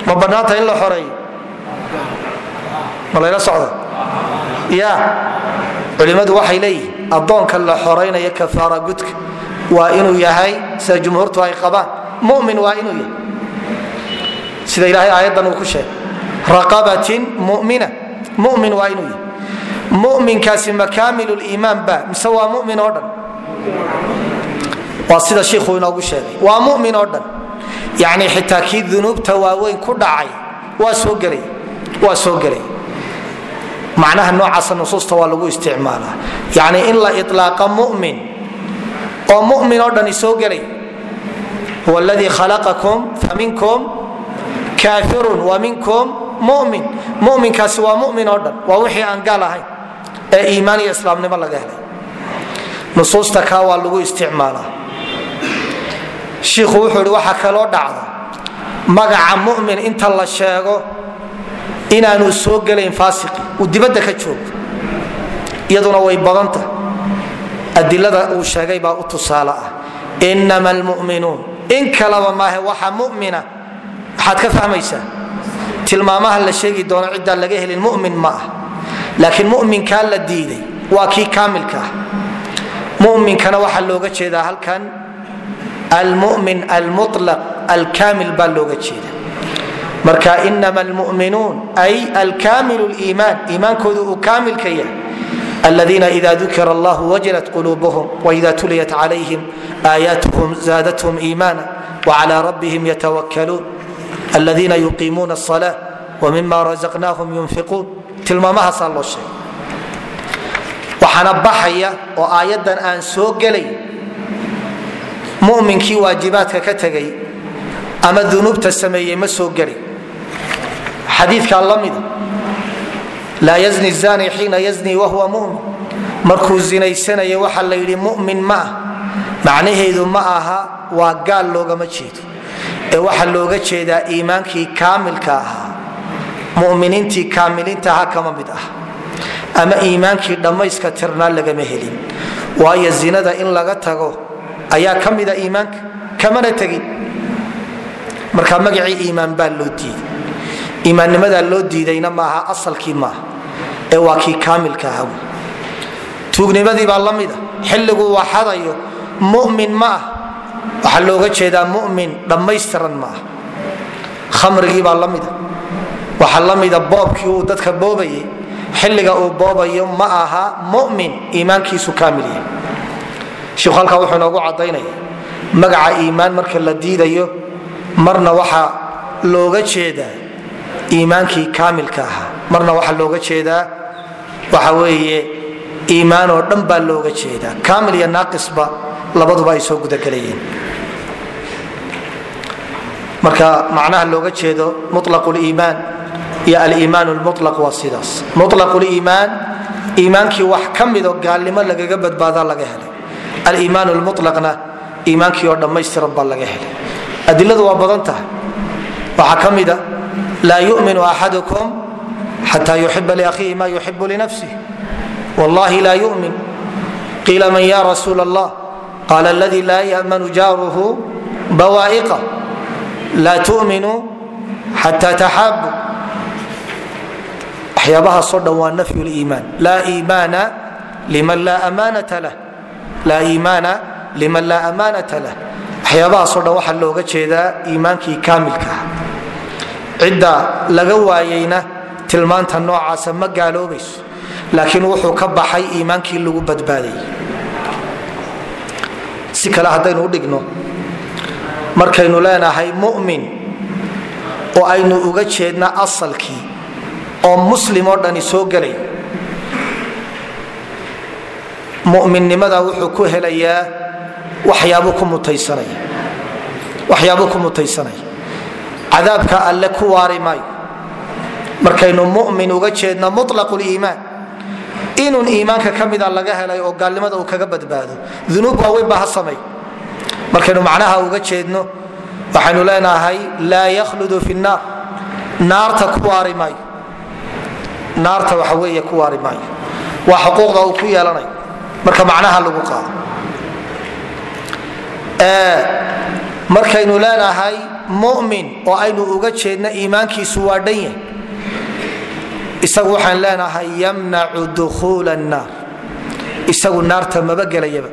S1: ma bannaanta in la xoreeyo ma layla socda ya culimmadu waxay leeyihiin addoonka la xoraynaya kafaara gudka waa inuu yahay sida jumhuurtu ay qabaan mumin waa inuu yahay. Sida ilaahay aayaddan uu ku sheegay raqabatin mumina. Mumin waa inuu yahay. Muminkaasi makaamilu liimaan ba mise mumin oo dhan? Waa sida shiikhuu inoogu sheegay. Waa mumin oo dhan. Yacni xitaa kii dunuubta ku dhacay waa soo gelay waa soo gelay macnaha noocaasa nusuusta waa lagu isticmaalaa. Yacni in la iطlaaqa mumin oo mumin oo soo gelay huwa khalaqakum faminkum kaafirun wa minkum mumin. Muminkaasi waa mumin oo dhan. Waa wixii aan gaal ahayn ee iimaan iyo islaamnimo laga helay. Nusuusta kaa waa lagu isticmaalaa. Shiikhu wuxuu ihi waxaa kaloo dhacda magaca mumin inta la sheego inaanu soo gelayn faasiqi uu dibadda ka joogo. Iyaduna way badanta. Adilada uu sheegay baa u tusaale ah. Inama almuminuun in kalaba maahe waxa mumina. Waxaad ka fahmaysaa tilmaamaha la sheegi doono ciddaan laga helin mumin ma ah. Laakiin muminkaa la diiday waa kii kaamilka ah. Muminkana waxaa looga jeedaa halkan almumin almulaq alkaamil baa looga jeeda. Marka inama almuminuun ay alkaamilu liimaan iimaankoodu uu kaamilka yahay. Aladiina ida dukira allah wajilat quluubuhum waida tuliyat calayhim aayaatuhum zaadathum iimaana wclى rabbihim yatawakkaluun aladiina yuqiimuuna asala wmima rasaqnaahum yunfiquun tilmaamahaasaa loo sheegay. Waxaana baxaya oo aayaddan aan soo gelay muminkii waajibaadka ka tegay ama dunuubta sameeyey ma soo gelay. Xadiikaa lamida laa yazni zani xiina yazni wahuwa mumin. Markuu zinaysanayo waxaa la yidhi mumin ma ah macnaheedu ma aha waa gaal loogama jeedo ee waxaa looga jeedaa iimaankii kaamilka ahaa. Muminiintii kaamiliinta ahaa kama mid ah. Ama iimaankii dhammayska tirnaa lagama helin. Waayo zinada in laga tago ayaa ka mida iimaanka kamana tegin. Marka magacii iimaan baa loo diiday. Iimaannimadaa loo diidayna maaha asalkii maaha ee waa kii kaamilka aha tuugnimadii baa la mida. Xilliguu waxadayo mumin ma ah waxaa looga jeedaa mumin dhammaystiran ma ah khamrigii baa la mida. Waxaa la mida boobkii uu dadka boobayay. Xilliga uu boobayo ma aha mumin iimaankiisu kaamil yahay. Shiku halkaa wuxuu inoogu cadaynaya magaca iimaan marka la diidayo marna waxaa looga jeedaa iimaankii kaamilka ahaa. Marna waxaa looga jeedaa waxa weeye iimaan oo dhan baa looga jeedaa. Kaamil iyo naaqisba labaduba ay soo gudagelayeen marka macnaha looga jeedo mulaq liimaan iyo aliimaan lmulaq waa sidaas. Mulaq liimaan iimaankii wax ka midoo gaalnimo lagaga badbaadaa laga helay. Aliimaan lmulaqna iimaankii oo dhammaystiran baa laga helay. Adiladu waa badan tahay. Waxaa ka mida laa yuminu axadukum xata yuxiba liakhiihi ma yuxibu linafsih wallahi laa yumin. Qiila man ya rasuul allah qaala aladii laa yamanu jaaruhu bawaa'iqa laa tuminuu xata taxaabu waxyaabahaasoo dhan waa nafyu liimaan laa iimaana liman laa amaanata lah waxyaabahaasoo dhan waxaa looga jeedaa iimaankii kaamilka cidda laga waayeyna tilmaanta noocaasa ma gaaloobayso laakiin wuxuu ka baxay iimaankii lagu badbaadayy si kale haddaynu u dhigno markaynu leenahay mumin oo aynu uga jeedna asalkii oo muslim oo dhani soo gelay. Muminnimada wuxuu ku helayaa waxyaabuu ku mutaysanaya cadaabka alle ku waari maayo. Markaynu mumin uga jeedno mulaqu inun iimaanka ka mida laga helay oo gaalnimada uu kaga badbaado. Unuub waaweyn baa ha samay markaynu macnaha uga jeedno waxaynu leenahay laa yakhludu fi naar naarta ku waari maayo. Naarta waxa weeye ku waari maayo. Waa xuquuqda uu ku yeelanayo marka macnaha lagu qaado. Markaynu leenahay mumin oo aynu uga jeedno iimaankiisu waa dhan yahay. Isagu waxaan leenahay yamnacu dukuula naar isagu naarta maba gelayaba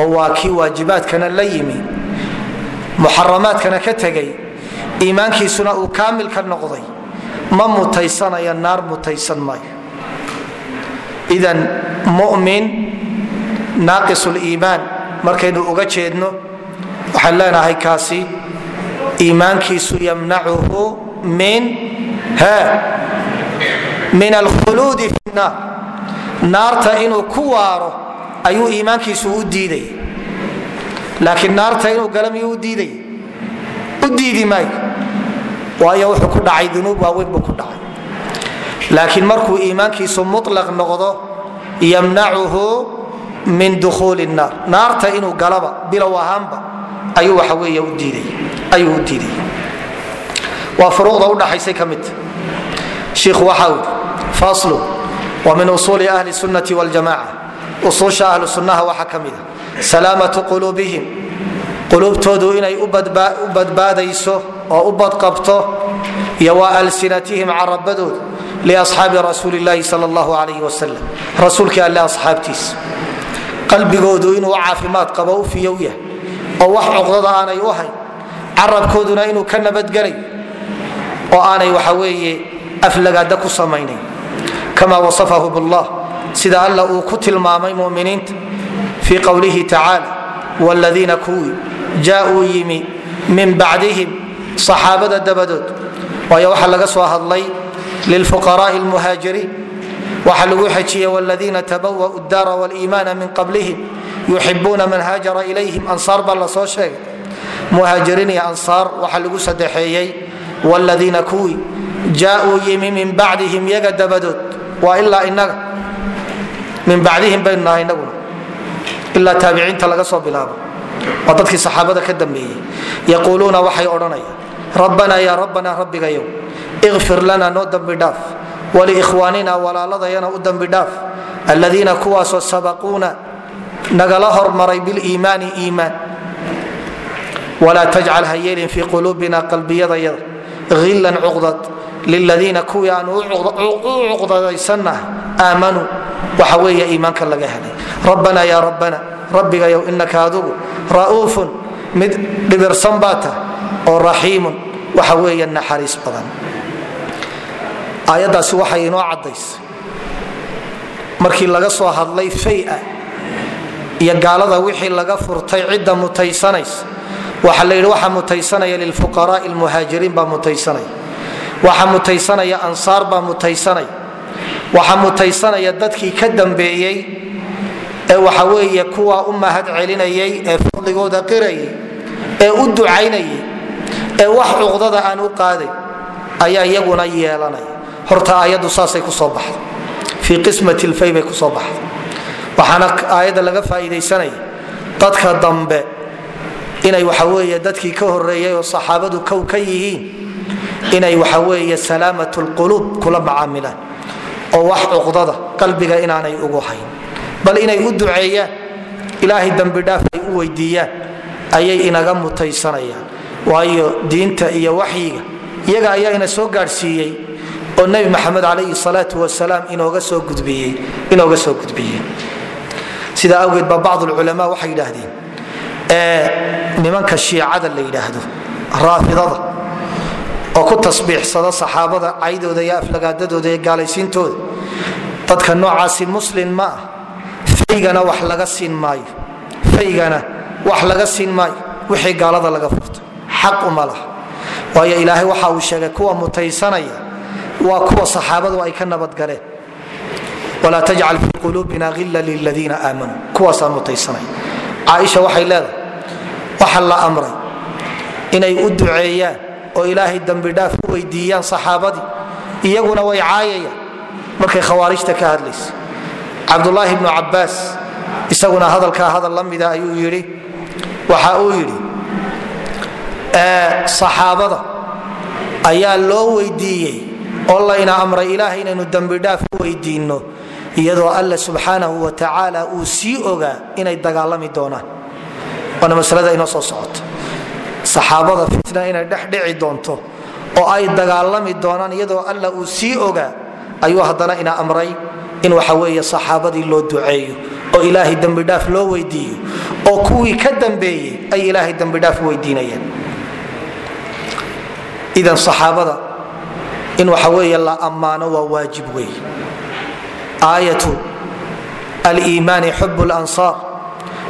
S1: oo waa kii waajibaadkana la yimi muxaramaadkana ka tegay iimaankiisuna uu kaamil ka noqday ma mutaysanaya naar mutaysan maayo. Idan mumin naaqis liimaan markaynu uga jeedno waxaan leenahay kaasi iimaankiisu yamnacuhu min min alkhuluudi fi naar naarta inuu ku waaro ayuu iimaankiisu u diidaya laakiin naarta inuu gala miyuu u diidaya u diidi maayo. Waayo wuxuu ku dhacay dunuub waaweyn buu ku dhacay. Laakiin markuu iimaankiisu mulaq noqdo yamnacuhu min dukhuuli naar. Naarta inuu galaba bilow ahaanba ayuu waxa weey u diidayuu u diidaya waa furuuqda udhaxaysay ka midta shiikhu waxa ui faslu wa min usuuli ahli sunnati waljamaca usuusha ahlu sunnaha waxaa ka mida salaamatu quluubihim. Quluubtoodu inay u badbaadayso oo u badqabto iyo wa alsinatihim carabadooda liasxaabi rasuuli llaahi sal allahu alayh wasalam rasuulkii alle asxaabtiisa qalbigoodu inuu caafimaad qabo u fiyow yahay. Oo wax cuqdada aanay u hayn carabkooduna inuu ka nabadgelay oo aanay waxa weeye aflagaada ku samaynayn. Kama wasafahu billah sida alla uu ku tilmaamay muminiinta fii qowlihi tacaala wladiina kuwii jaauu yimi min bacdihim saxaabada dabadood. Waayo waxaa laga soo hadlay lilfuqaraai lmuhaajiriin waxaa lagu xejiyey wladiina tabawau daara wliimaana min qablihim yuxibuuna man haajara ilayhim. Ansaar baa la soo sheegay. Muhaajiriin iyo ansaar waxaa lagu sadexeeyey wladiina kuwii jaauu yimi min bacdihim yaga dabadood. Waa ilaa inaga min bacdihim baynu nahay inaguna ilaa taabiciinta laga soo bilaabo. Waa dadkii saxaabada ka dambeeyey. Yaquuluuna waxay odhanayaan rabbanaa yaa rabbanaa rabbigayow ikfir lana noo dembi dhaaf. Waliikhwaanina walaaladayana u dembi dhaaf. Aladiina kuwaasoo sabaquuna nagala hormaray biliimaani iimaan. Walaa tajcal ha yeelin fii quluubina qalbiyadayada hillan cuqdad liladiina kuwii aan u cuqdadaysannahay aamanuu waxa weeye iimaanka laga helay. Rabbanaa yaa rabbana rabbigayow inaka adugu ra'uufun mid dhibirsan baa tah oo raxiimun. Waxa weeye naxariis badan. Aayaddaasi waxay inoo caddaysay markii laga soo hadlay faya iyo gaalada wixii laga furtay cidda mutaysanaysa waxa la yidhi waxa mutaysanaya lilfuqaraai lmuhaajiriin baa mutaysanaya waxa mutaysanaya ansaar baa mutaysanaya waxa mutaysanaya dadkii ka dambeeyey ee waxa weeye kuwaa u mahad celinayay ee fadligooda qirayay ee u ducaynayay ee wax cuqdada aan u qaaday ayaa iyaguna yeelanaya horta aayaddu saasay ku soo baxday. Fii qismati lfay bay ku soo baxday. Waxaana aayadda laga faa'iidaysanaya dadka dambe inay waxaweeye dadkii ka horeeyay oo saxaabadu kow ka yihiin inay waxaweeye salaamat lquluub kula macaamilaan oo wax cuqdada qalbiga inaanay ugu hayn. Bal inay u duceeyaan ilaahay dembidhaaf ay u weydiiyaan ayay inaga mutaysanayaan. Waayo diinta iyo waxyiga iyaga ayaa ina soo gaadhsiiyey oo nebi maxamed calayhi salaatu wasalaam inooga soo gudbiyey sidaa awgeed baa bacd lculamaa waxay yidhaahdeen nimanka shiicada la yidhaahdo raafidada oo ku tasbiixsada saxaabada caydooda iyo aflagaadadooda iyo gaalaysiintooda. Dadka noocaasi muslin ma ah. Faygana wax laga siin maayo. Faygana wax laga siin maayo. Wixii gaalada laga furto. Xaq uma laha. Waayo ilaahay waxa uu sheegay kuwa mutaysanaya waa kuwa saxaabadu ay ka nabadgaleen walaa tajcal fii quluubina hilla liladiina aamanuu kuwaasaa mutaysanaya. Caaisha waxay leedahay waxa la amray. Inay u duceeyaan oo ilaahay dembidhaaf u weydiiyaan saxaabadii iyaguna way caayayaan. Markay khawaarijta ka hadlaysa. Cabdulaahi bnu cabaas isaguna hadalkaa hadal la mida ayuu yidhi. Waxa uu yidhi saxaabada ayaa loo weydiiyey oo layna amray ilaahay inaynu dembidhaaf u weydiinno iyadoo alla subxaanahu wa tacaala uu sii ogaa inay dagaalami doonaan. Waana maslada inoo soo socota saxaabada fitna inay dhex dhici doonto oo ay dagaalami doonaan iyadoo alla uu sii ogaa ayuu haddana ina amray in waxa weeye saxaabadii loo duceeyo oo ilaahay dembidhaaf loo weydiiyo oo kuwii ka dambeeyey ay ilaahay dembidhaaf weydiinayaan idan saxaabada in waxa weeye la ammaano waa waajib wey aayatu aliimaani xub lansaar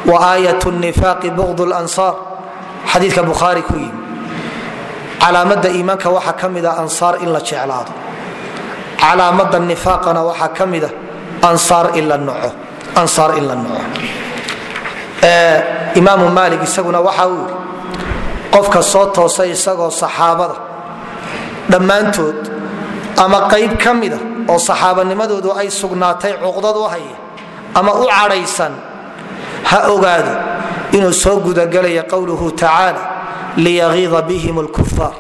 S1: wa aayat nifaaqi bugd lansaar xadiika bukhaari ku yimi calaamada iimaanka waxaa ka mida ansaar in la jeclaado. Calaamada nifaaqana waxaa ka mida ansaar in la noco imaamu maalik isaguna waxa uu yidhi qofka soo toosay isagoo saxaabada dhammaantood ama qayb ka mida oo saxaabanimadoodu ay sugnaatay cuqdad u haya ama u cadhaysan ha ogaado inuu soo gudagelaya qowluhu tacaala liyagiida bihim lkufaar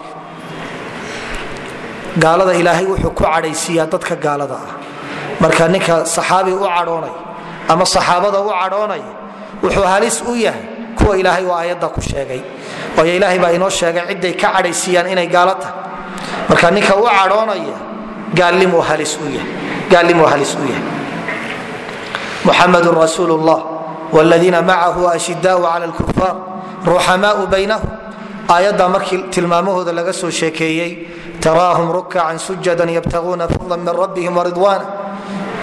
S1: gaalada ilaahay wuxuu ku cadhaysiiyaa dadka gaalada ah. Marka ninka saxaabi u cadhoonaya ama saxaabada u cadhoonaya wuxuu halis u yahay kuwa ilaahay waa aayadda ku sheegay. Waayo ilaahay baa inoo sheegay ciday ka cadhaysiiyaan inay gaalo tahay. Marka ninka u cadhoonaya gaallimuu halis u yahay. Muxamadu rasuul wladiina macahu ashidaau cala lkufaar ruxamaau baynahum aayadda markii tilmaamahooda laga soo sheekeeyey taraahum rukacan sujadan yabtaguuna fadla min rabbihim waridwana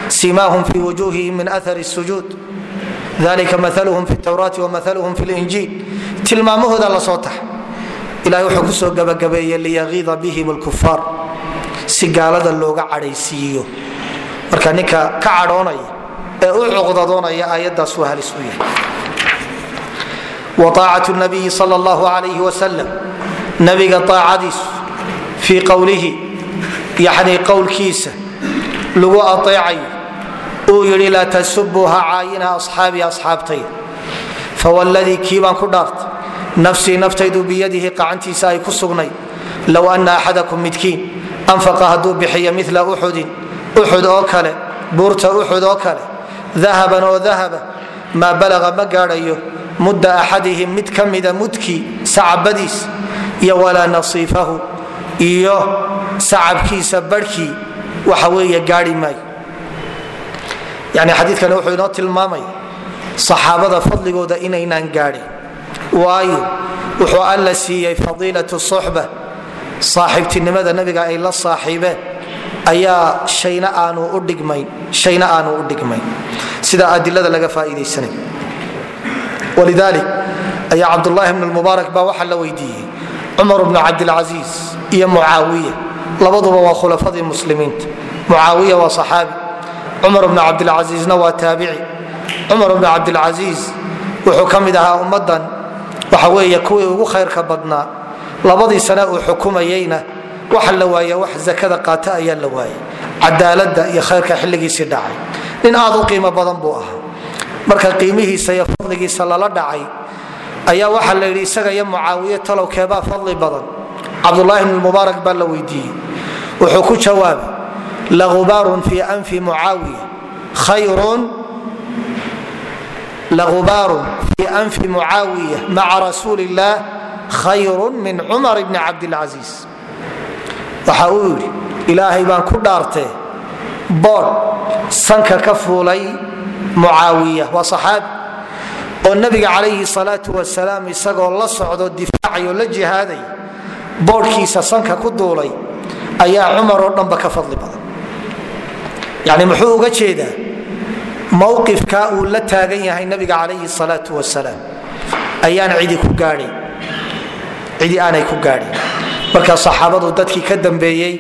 S1: simahum fi wujuhihim min athar sujuud dalika maalhum fi tawraati wamaalhum fi linjiil tilmaamahooda la soo tax ilahay wuxuu ku soo gabagabeeye liyagiida bihim lkufaar si gaalada looga cadhaysiiyo marka ninka ka cadhoonaya ee u cuqdadoonaya aayaddaas waa halis u yahay. Waaacat nabiyi sal llahu alayh wasalam nabiga aacadiisu fii qowlihi yani qowlkiisa lagu aeecayo uu yidhi laa tasubuu ha caayina asxaabii asxaabtayda. Fawladii kii baan ku dhaartay nafsii naftaydu biyadihi qacantiisa ay ku sugnay. Low ana axadakum midkiin anfaqa hadduu bixiyo mila uxudin uxud oo kale buurta uxud oo kale dahaban oo dahaba maa balaga ma gaadhayo mudda axadihim mid ka mida mudkii sacabadiisa iyo walaa nasiifahu iyo sacabkiisa barhkii waxa weeye gaari maayo yani xadiikani wuxuu inoo tilmaamaya saxaabada fadligooda inaynaan gaadhin waayo wuxuu alla siiyey fadiilatu suxba saaxiibtinimada nabiga ay la saaxiibeen ayaa shayna aanu u dhigmayn sida adilada laga faaiidaysanay wlidaali ayaa cabdulaahi bn mubaarak baa waxaa la weydiiyey. Cumar bnu cabdilcasiis iyo mucaawiya. Labaduba waa khulafadii muslimiinta mucaawiya waa saxaabi. Cumar bnu cabdilcasiisna waa taabici. Cumar bnu cabdilcasiis wuxuu ka mid ahaa ummadan waxa weeye kuwii ugu khayrka badnaa. Labadii sane uu xukumayeyna waxa la waaya wax zakada qaata ayaa la waayay cadaalada iyo khayrka xilligiisii dhacay. Nin aad u qiimo badan buu ahaa. Marka qiimihiisa iyo fadligiisa lala dhacay ayaa waxaa la yidhi isaga mucaawiye talow keebaa fadli badan. Cabdulaahi bn mubaarak baa la weydiiyey. Wuxuu ku jawaabay lagubaarun fi anfi mucaawiya. Khayrun lagubaarun fi anfi mucaawiya maca rasuuli illaah khayrun min cumar bni cabdilcasiis waxa uu yidhi ilaahay baan ku dhaartee boodh sanka ka fuulay mucaawiya. Waa saxaabi oo nabiga calayhi salaatu wasalaam isagoo la socdo difaacay oo la jihaaday boodhkiisa sanka ku duulay ayaa cumar oo dhanba ka fadli badan. Yani muxuu uga jeedaa mowqifka uu la taagan yahay nabiga calayhi salaatu wasalaam? Ayaan cidi aanay ku gaadhin marka saxaabadu dadkii ka dambeeyey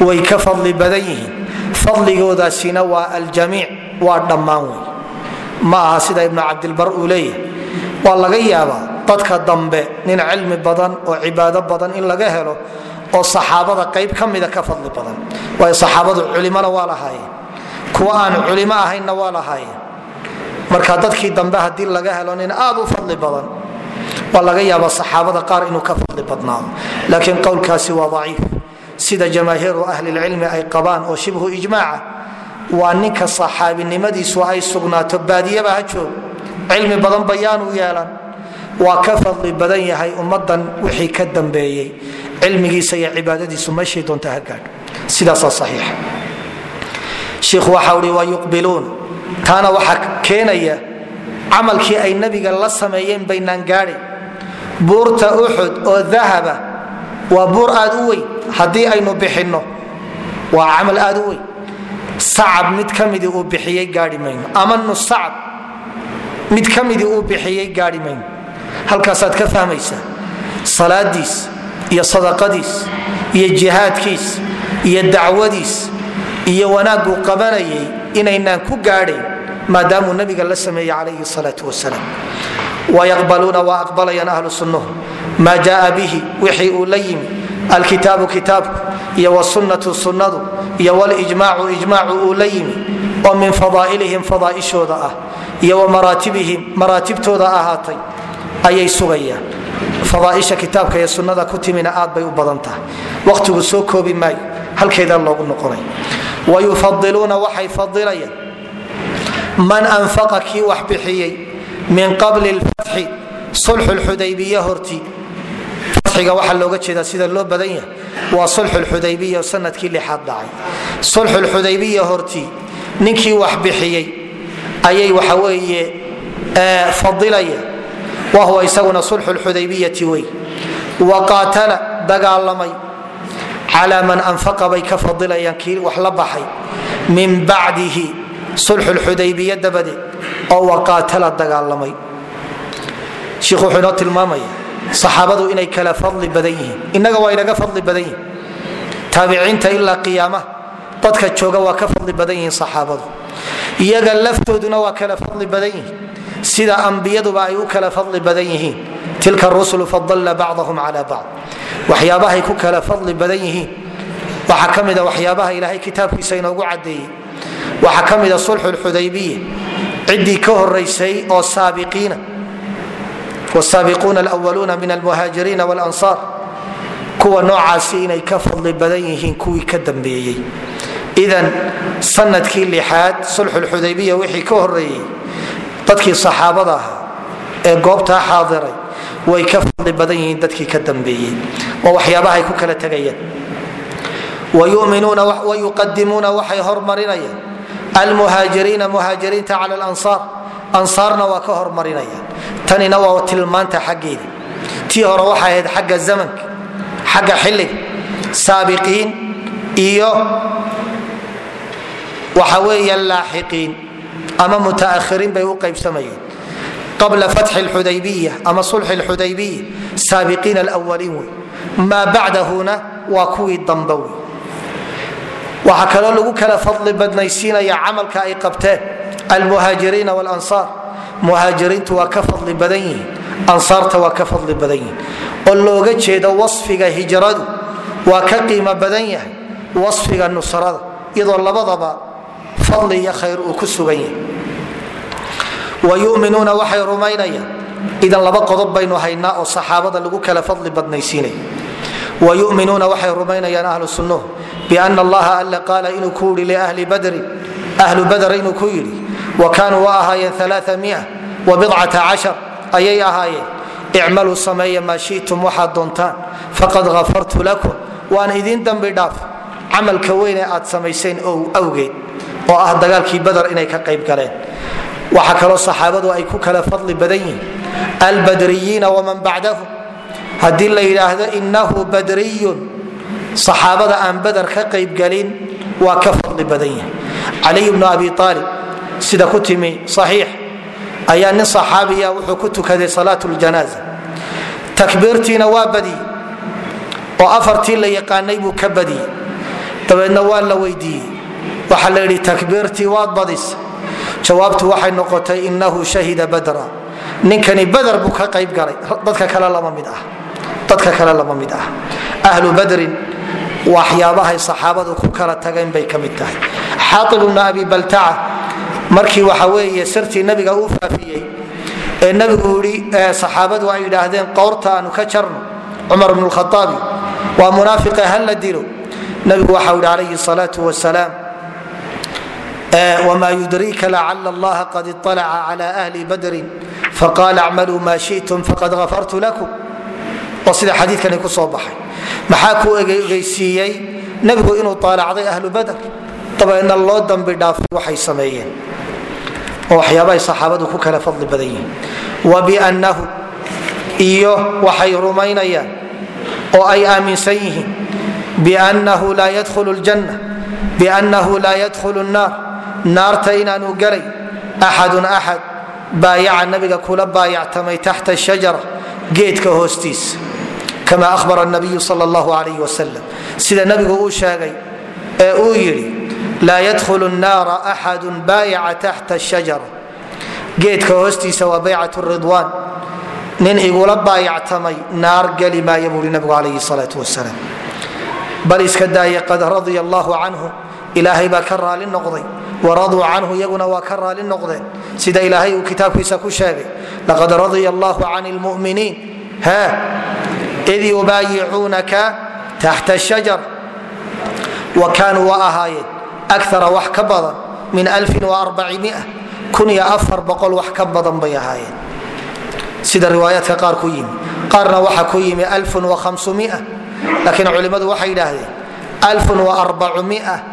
S1: way ka fadli badan yihiin. Fadligoodaasina waa aljamiic waa dhammaan wey ma aha sida ibnu cabdilbar uu leeyahay. Waa laga yaabaa dadka dambe nin cilmi badan oo cibaado badan in laga helo oo saxaabada qayb ka mida ka fadli badan. Waayo saxaabadu culimona waa lahaayeen. Kuwa aan culimo ahaynna waa lahaayeen. Marka dadkii dambe haddii laga helo nin aad u fadli badan waa laga yaabaa saxaabada qaar inuu ka fadli badnaado laakiin qowlkaasi waa daciif. Sida jamaahiiru ahlilcilmi ay qabaan oo shibhu ijmaaca waa ninka saxaabinimadiisu ay sugnaato baadiyaba ha joog. Cilmi badan bayaanu yeelan waa ka fadli badan yahay ummadan wixii ka dambeeyey. Cilmigiisa iyo cibaadadiisu meeshay doonta ha gaadho. Sidaasaa saxiixa shiikhu waxau hi wayuqbiluun taana waxaa keenaya camalkii ay nabiga la sameeyeen baynaan gaadhay buurta uxud oo dahaba waa buur aad u weyn. Haddii aynu bixinno waa camal aad u weyn. Sacab mid ka midii uu bixiyey gaari mayno. Ama nusacab mid ka midii uu bixiyey gaari mayno. Halkaasaad ka fahmaysaa salaadiis iyo sadaqadiis iyo jihaadkiis iyo dacwadiis iyo wanaaguu qabanayay inaynaan ku gaadhayn maadaamuu nabiga la sameeyey calayhi salaau wasalaam wayaqbaluuna waa aqbalayaan ahlu sunnuhu maa jaaa bihi wixii uu la yimi alkitaabu kitaabku iyo wsunnatu sunnadu iyo wlijmaacu ijmaacu uu la yimi oo min fadaa'ilihim fadaa'ishooda ah iyo wa maraatibihim maraatibtooda ahaatay ayay sugayaan fadaaisha kitaabka iyo sunnada ku timina aad bay u badan tahay waqtigu soo koobi maayo halkeedaa min qabli lfatxi sulxu lxudaybiya hortii fatxiga waxaa looga jeedaa sida loo badan yahay waa sulxu lxudaybiya sannadkii lixaad dhacay. Sulxu lxudaybiya hortii ninkii wax bixiyey ayay waxa weeye fadilaya. Wahuwa isaguna sulxu lxudaybiyati wey. Wa qaatala dagaalamay. Calaa man anfaqa bay ka fadilayaan kii wax la baxay. Min bacdihi sulxu lxudaybiya dabadeed oo waqaatala dagaalamay. Shiikhu wuxuu inoo saxaabadu inay kala fadli badan yihiin. Innaga waa inaga fadli badan yihiin taabiciinta ilaa qiyaamaha dadka jooga waa ka fadli badan yihiin saxaabadu. Iyaga laftooduna waa kala fadli badan yihiin. Sida ambiyaduba ay u kala fadli badan yihiin. Tilka rusulu fadalna bacdahum cala bacd. Waxyaabahay ku kala fadli badan yihiin. Waxaa ka mida waxyaabaha ilaahay kitaabkiisa inoogu cadeeyey waxaa ka mida sulxu lxudaybiya ciddii ka horaysay oo saabiqiina wsaabiquuna alwaluuna min almuhaajiriina wlansaar kuwa noocaasi inay ka fadli badan yihiin kuwii ka dambeeyey. Idan sannadkii lixaad sulxulxudaybiya wixii ka horeeyey dadkii saxaabada ahaa ee goobtaa xaadiray way ka fadli badan yihiin dadkii ka dambeeyey. Waa waxyaabahay ku kala tegayaan wayuqadimuuna waxay hormarinayaan almuhaajiriina muhaajiriinta cala lansaar ansaarna waa ka hormarinayaan tanina waa tilmaanta xaggeeda. Tii hore waxay ahayd xagga zamanka xagga xilliga saabiqiin iyo waxa weeya laaxiqiin ama mutaahiriin bay u qaybsamayeen. Qabla fatxi lxudaybiya ama sulxi lxudaybiya saabiqiin alwaliin wey maa bacdahuna waa kuwii dambe wey waxaa kaloo lagu kala fadli badnaysiinaya camalka ay qabteen almuhaajiriina wlansaar muhaajiriintu waa ka fadli badan yihiin ansaarta waa ka fadli badan yihiin. Oo looga jeedo wasfiga hijradu waa ka qiimo badan yahay wasfiga nusrada iyadoo labadaba fadli iyo khayr uu ku sugan yahay. Wayuminuuna waxay rumaynayaan idan laba qodob baynu haynaa oo saxaabada lagu kala fadli badnaysiinaya wayuminuuna waxay rumaynayaan ahlu biana allaha alla qaala inuu ku yidhi liahli badrin ahlu badr inuu ku yidhi wa kaanuu wa ahaayeen ayay ahaayeen icmaluu sameeya maa shitum waxaad doontaan faqad hafartu lakum waan idin dambi dhaaf camalka weyne aad samayseen awgeed oo ah dagaalkii badar inay ka qayb galeen waxaa kaloo saxaabadu ay ku kala fadli badan yihiin albadriyiina waman bacdahum haddii la yidhaahdo inahu badriyun saxaabada aan badar ka qaybgalin waa ka fadli badan yahay. Caliy bnu abi aalib sida ku timi saxiix ayaa nin saxaabiya wuxuu ku tukaday salaat ljanaaza takbiirtiina waa badiyey oo afartii la yaqaanay buu ka badiyey dabeedna waa la weydiiyey. Waxaa la yidhi takbiirtii waad badisa jawaabtu waxay noqotay inahu shahida badra. Ninkani bader buu ka qayb galay. Dadka kale lama mid ah. Ah. Ahlu badrin waxyaabahay saxaabadu ku kala tageen bay ka mid tahay. Xaaib bnu abi baltaca markii waxa weeye sirtii nabiga uu faafiyey ee nabigu yii saxaabadu ay yidhaahdeen qowrta aanu ka jarno cumar bnu waa munaafiqe ha la dilo. Nabigu waxa yidhi calayhi salaau wasalaam wma yudriika lacala allaha qad iطalaca cla ahli badrin faqaala acmaluu ma shitum faqad hafartu lakum oo sida xadiikani ku soo baxay. Maxaa kuu egeysiiyey? Nebigu inuu aalacday ahlu badr. Dabeedna loo dambi dhaafay waxay sameeyeen. Oo waxyaabahay saxaabadu ku kala fadli badan yihiin. Wabinahu iyo waxay rumaynayaan oo ay aaminsan yihiin. Binahu laa yadkhulu ljanna binahu laa yadkhulu nnaar naarta inaanu galay axadun axad baayaca nabiga kula baayactamay taxta shajara geedka hoostiisa kama ahbara nabiyu sal allahu alayh wasalam sida nabigu uu sheegay ee uu yidhi laa yadkhulu nnaara axadun baayaca taxta shajara geedka hoostiisa waa baycat ridwaan. Nin igula baayactamay naar geli maaya buui nabigu alayhi salaau wasalaam bal iska daaya radia allahu canhu ilaahay baa ka raali noqday waraduu canhu iyaguna waa ka raali noqdeen. Sida ilaahay uu kitaabkiisa ku sheegay laqad radia allahu can lmuminiin id yubaayicuunaka taxta shajar. Wa kaanuu wa ahaayeen akara wax ka badan min wax ka badan bay ahaayeen. Sida riwaayaadka qaar ku yimi. Qaarna waxa ku yimi laakiin culimmadu waxay yidhaahdeen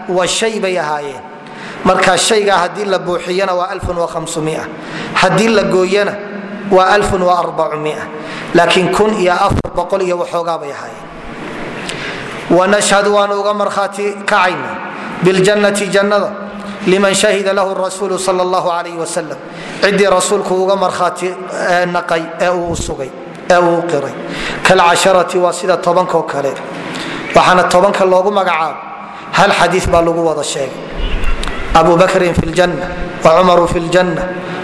S1: wa shay bay ahaayeen marka shaygaa haddii la buuxiyana waa haddii la gooyana waa laakiin kun iyo afar boqol iyo waxoogaa bay ahaayeen. Wanashhadu waanu uga markhaati kacayna biljannati jannada liman shahida lahu rasuulu sal allahu alayh wasalam ciddii rasuulku uga markhaati naqay ee uu qiray. Kalcasharati waa sida tobankoo kale. Waxaana tobanka loogu magacaabo. Hal xadii baa lagu wada sheegay abu bakrin fi ljanna wacumaru fi ljanna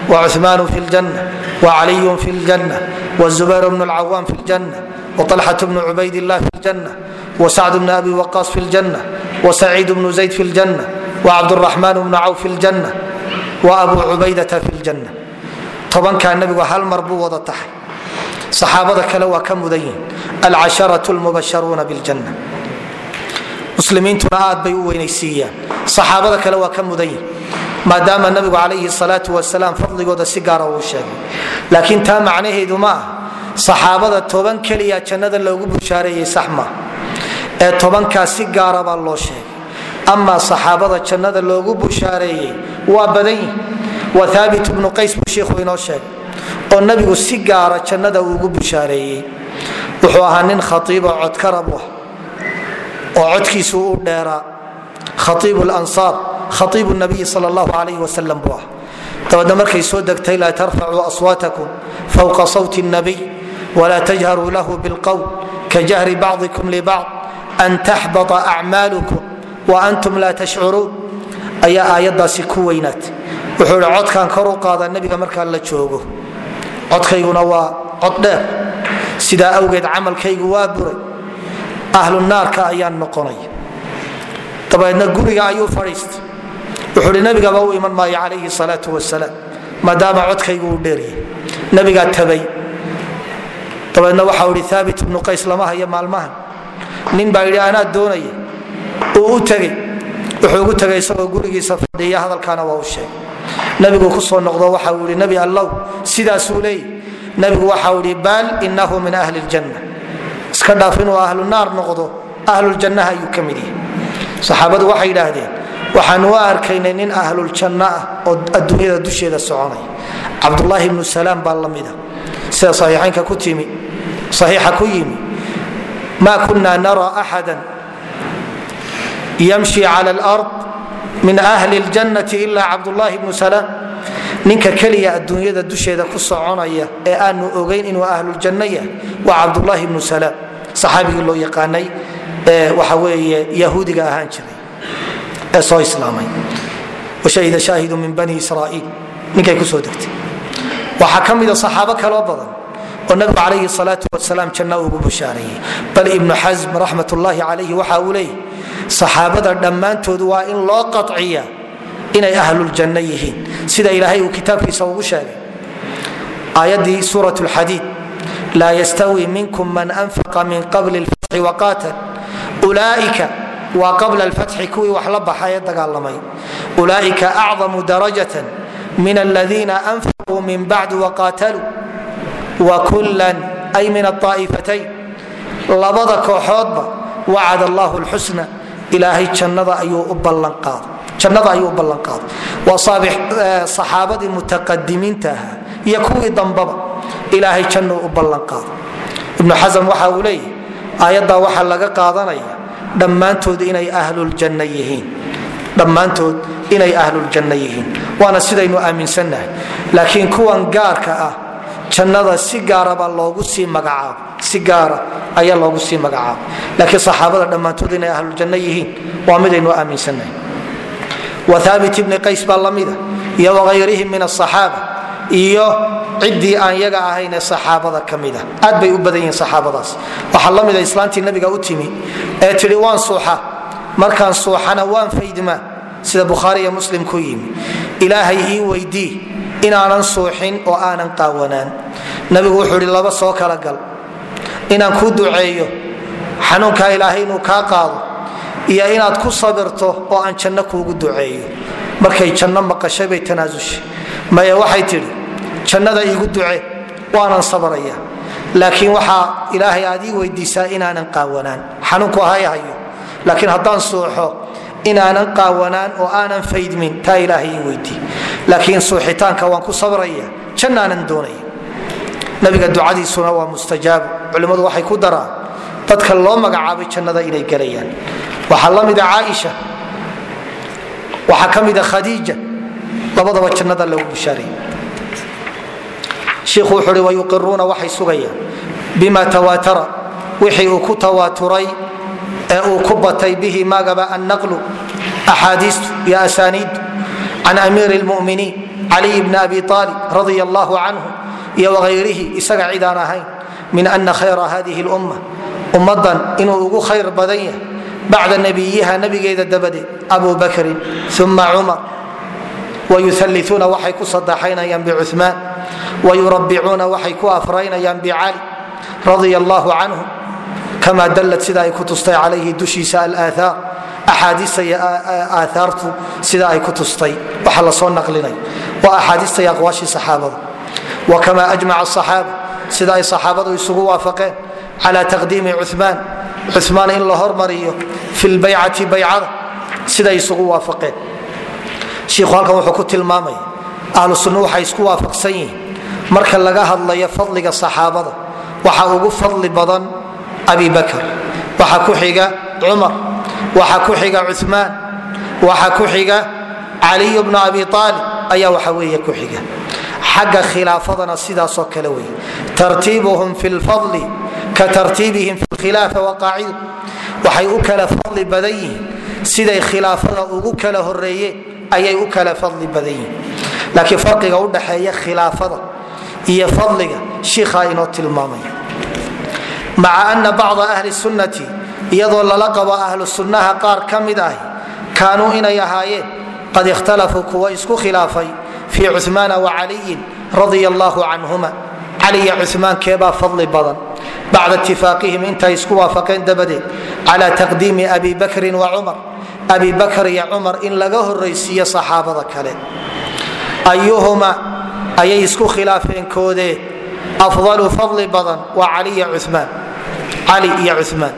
S1: wacumaanu fi ljanna wacaliyun fi ljanna wzubayr bnu lcawaam fi ljanna wطalxat bnu cubaydillah fi ljanna wsacd bnu abi waqaas fi ljanna wsaciid bnu zayd fi ljanna wcabduraxmaan bnu cawf fi ljanna waabu cubaydata fi ljanna tobankaa nabigu hal mar buu wada taxay saxaabada kale waa ka mudan yihiin alcasharau lmubasharuuna biljanna muslimiintuna aad bay u weynaysiiyaan. Saxaabada kale waa ka mudan yihiin maadaama nabigu calayhi salaau wasalaam fadligooda si gaara uu sheegay. Laakiin taa macnaheedu ma ah saxaabada toban keliya jannada loogu bushaareeyey sax ma ee tobankaa si gaara baa loo sheegay. Amaa saxaabada jannada loogu bushaareeyey waa badan yihiin waa aabit bnu qays buu shiikhu inoo sheegay oo nabigu si gaara jannada uugu bushaareeyey wuxuu ahaa nin khaiibo codkarab ah oo codkiisu u dheeraa khaiib lansaar khaiib nabiyi sal allahu alayh wasalam buu ah. Dabeedna markay soo degtay laa tarfacuu aswaatakum fowqa sawti nabiy walaa tajharuu lahu bilqowl kajahri bacdikum libacd an taxbata acmaalukum wa antum laa tashcuruun ayaa aayadaasi ku weynaatay wuxuu ihi codkan kor u qaada nebiga markaa la joogo. Codkayguna waa cod dheer. Sidaa awgeed camalkaygu waa buray ahlu naarka ayaan noqonay. Dabeedna guriga ayuu fadhiistay. Wuxuu hi nabigaba u iman maayo calayhi salaau wasalaam maadaama codkaygu uu dheeryahay nabigaa tabay. Dabeedna waxau hi aabit ibnu qays lama hayo maalmahan. Nin baa yidhi anaa doonaya uu u tegey. Wuxuu ugu tegay isagoo gurigiisa fadhiya hadalkaana waa u sheegay. Nabigu ku soo noqdo waxa uu ihi nebi allow sidaasuu leeyay nabigu waxau ihi baal inahu min ahli ljanna iska dhaaf inuu ahlu naar noqdo ahluljannaha ayuu ka mid yahay. Saxaabadu waxay yidhaahdeen waxaan u arkaynay nin ahluljanno ah oo adduunyada dusheeda soconaya cabdulaahi ibnu salaam baa la mida sida saxiixaynka ku timi saxiixa ku yimi ma kunna nara axada yamshi cala alard min ahli ljannati ila cabdulaahi bnu salaam ninka keliya adduunyada dusheeda ku soconaya ee aanu ogayn inuu ahluljanno yahay waa cabdulaahi bnu salaam saxaabigii loo yaqaanay ee waxa weeye yahuudiga ahaan jiray ee soo islaamay. Washahida shaahidu min bani israaiil. Ninkay ku soo degtay. Waxaa ka mida saxaabo kaloo badan oo nabigu calayhi salaatu wasalaam janno ugu bushaareeyey. Bal ibnu xasm raxmat ullaahi calayhi waxa uu leeyahy saxaabada dhammaantood waa in loo qaciya inay ahluljanno yihiin. Sida ilaahay uu kitaabkiisa ugu sheegay aayaddii suurat lxadiid laa yastawi minkum man anfaqa min qabli lfatxi waqaatal ulaaika waa qabla alfatxi kuwii wax la baxa ee dagaalamay ulaaika acdamu darajatan min aladiina anfaquu min bacdi waqaataluu wa kullan ay min aaa'ifatayn labada kooxoodba wacad allahu lxusna ilaahay jannada ayuu u ballanqaaday waa saxaabadii mutaqadimiinta ahaa iyo kuwii dambaba ilaahay jannuu u ballanqaaday ibnu xasam waxa uu leeyahy aayaddaa waxaa laga qaadanaya dhammaantood inay ahluljanno yihiin. Dhammaantood inay ahluljanno yihiin. Waana sidaynu aaminsannahay laakiin kuwan gaarka ah jannada si gaarabaa loogu sii magacaabo si gaara ayaa loogu sii magacaabo. Laakiin saxaabada dhammaantood inay ahluljanno yihiin waa midaynu aaminsannahay wa haabit ibni qays baa la mida iyo wakayrihim min asaxaaba iyo ciddii aan yaga ahayn ee saxaabada ka mida aad bay u badan yihiin saxaabadaas. Waxaa la mida islaantii nabiga u timi ee tidhi waan suuxa. Markaan suuxana waan faydmaa sida bukhaari iyo muslim ku yimi ilaahay ii weydii inaanan suuxin oo aanan qaawanaan. Nabigu wuxuu idhi laba soo kala gal. Inaan kuu duceeyo xanuunkaa ilaahay inuu kaa qaado iyo inaad ku sabirto oo aan janno kuugu duceeyo. Markay janno maqashay bay tanaasushay maya waxay tidhi jannada iigu duce waanan sabraya laakiin waxaa ilaahay aad ii weydiisaa inaanan qaawanaan. Xanuunku hay hayo. Laakiin haddaan suuxo inaanan qaawanaan oo aanan faydmin taa ilaahay ii weydii laakiin suuxitaanka waan ku sabraya jannaanan doonaya. Nabiga ducadiisuna waa mustajaabo culimmadu waxay ku daraan dadka loo magacaabay jannada inay gelayaan. Waxaa la mida caaisha waxaa ka mida khadiija. Labadaba jannada lagu bushaareeyey shiikhu wuxuu uhi wayuqiruuna waxay sugayaan. Bima tawaatara wixii uu ku tawaaturay ee uu ku batay bihi magaba annaqlu axaadiistu iyo asaaniiddu can amiiri lmuminiin caliy bni abi aalib radia allahu canhu iyo wagayrihi isaga cidaan ahayn min ana khayra hadihi lumma ummadan inuu ugu khayr badan yahay bacda nabiyiha nabigeeda dabadeed abu bakrin uma cumar. Wayualliuuna waxay ku sadaxaynayaan bicumaan wayurabbicuuna waxay ku afraynayaan bicali radia allahu canhu kama dallad sida ay ku tustay calayhi dushiisa alaahaar axaadiista iyo aaaartu sida ay ku tustay waxa la soo naqlinay waa axaadiista iyo aqwaashii saxaabada wa kama ajmaca asaxaaba sida ay saxaabadu isugu waafaqeen cala taqdiimi cumaan cumaan in la hormariyo fi lbaycati baycada siday isugu waafaqeen shiikhu halkan wuxuu ku tilmaamaya ahlu sunnu waxay isku waafaqsan yihiin. Marka laga hadlayo fadliga saxaabada waxa ugu fadli badan abi bakr waxa ku xiga cumar waxa ku xiga cumaan waxa ku xiga caliy bnu abi aalib ayaa waxa weeye ku xiga. Xagga khilaafadana sidaasoo kale wey tartiibuhum fi lfadli ka tartiibihim fi lkhilaafa waqaacidu waxay u kala fadli badan yihiin. Siday khilaafada ugu kala horeeyeen ayay u kala fadli badan yihiin laakiin farqiga udhaxeeya khilaafada iyo fadliga shiikhaa inoo tilmaamaya. Maca ana bacda ahli sunnati iyadoo lala qabo ahlu sunnaha qaar ka mid ahi kaanuu inay ahaayeen qad ikhtalafuu kuwa isku khilaafay fii cumaana wacaliyin radia allahu canhuma. Cali iyo cumaan keebaa fadli badan. Bacda itifaaqihim intay isku waafaqeen dabadeed cala taqdiimi abi bakrin wa cumar. Abi bakr iyo cumar in laga horaysiiyo saxaabada kale ayuhuma ayay isku khilaafeen koodee afdalu fadli badan waa cali iyo cumaan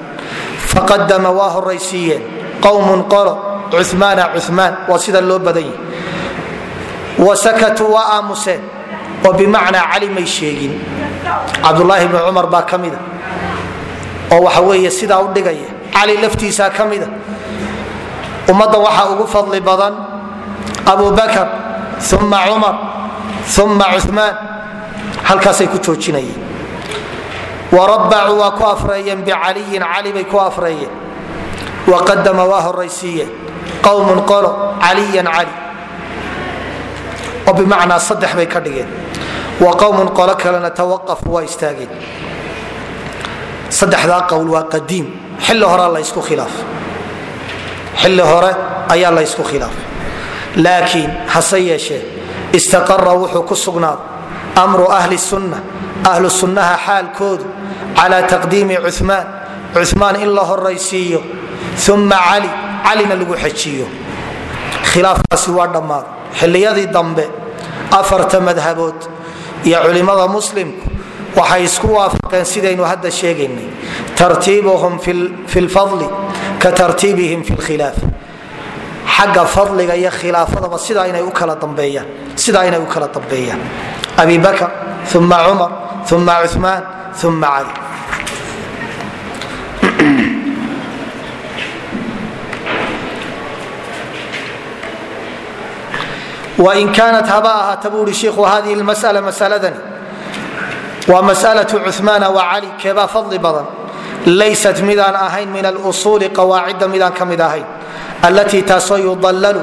S1: faqadama waa horaysiiyeen qowmun qolo cumaana cumaan waa sida loo badan yahi wasakatuu waa aamuseen oo bimacnaa cali may sheegin cabdulaahi bni cumar baa ka mida oo waxa weeye sidaa u dhigaya cali laftiisaa ka mida ummadda waxaa ugu fadli badan abu bakr uma cumar uma cumaan halkaasay ku joojinayeen. Warabbacuu waa ku afreeyeen bicaliyin cali bay ku afreeyeen. Waqadama waa horaysiiyeen qowmun qolo caliyan cali oo bimacnaa saddex bay ka dhigeen. Wa qowmun qolo kalena tawaqafu waa istaageen. Saddexdaa qowl waa qadiim. Xilli hore ayaa laysku khilaafay laakiin hase yeeshee istaqara wuxuu ku sugnaaday amru ahli sunna ahlu sunnaha xaalkoodu cala taqdiimi cumaan cumaan in la horaysiiyo uma cali calina lagu xejiyo khilaafkaasi waa dhammaaday xilliyadii dambe afarta madhabood iyo culimmada muslimku waxay isku waafaqeen sidaynu hadda sheegaynay tartiibuhum fi lfadli ka tartiibihim fi lkhilaaf xagga fadliga iyo khilaafadaba sidaa inay u kala dambeeyaan abi bakr uma cumar uma cumaan uma cali wain kaanat haba ahaata buu ui shiikhu hadihi lmasala masaladani. Waa masalatu cumaana wa cali keebaa fadli badan laysat midaan ahayn min alusuuli qawaacidda midaan ka mid ahayn allatii taasoo yudallalu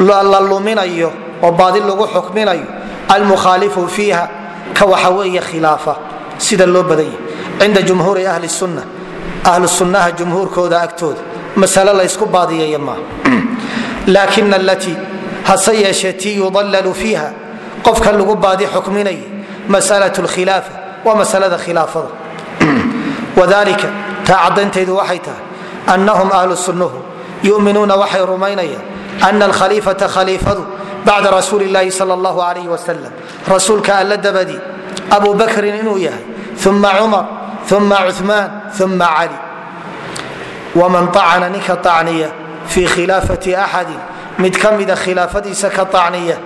S1: la luminayo oo baadi lagu xukminayo almukhaalifu fiiha ka waxa weeye khilaafa sida loo badan yahy cinda jumhuuri ahli sunna ahlu sunnaha jumhuurkooda agtooda masale laysku baadiyeeya maaha laakina alatii hase yeeshee yudallalu fiiha qofka lagu baadi xukminaya masalat lkhilaafa waa masalada khilaafada wadalika taa caddaynteedu waxay tahay annahum ahlu sunnuhu yuminuuna waxay rumaynayaan ana alkhaliifata khaliifadu bacda rasuuli llaahi sal allahu alayh wasalam rasuulka alla dabadi abu bakrin inuu yahay uma cumar uma cumaan uma cali waman acana ninka acniya fii khilaafati axadin mid ka mida khilaafadiisa ka acniya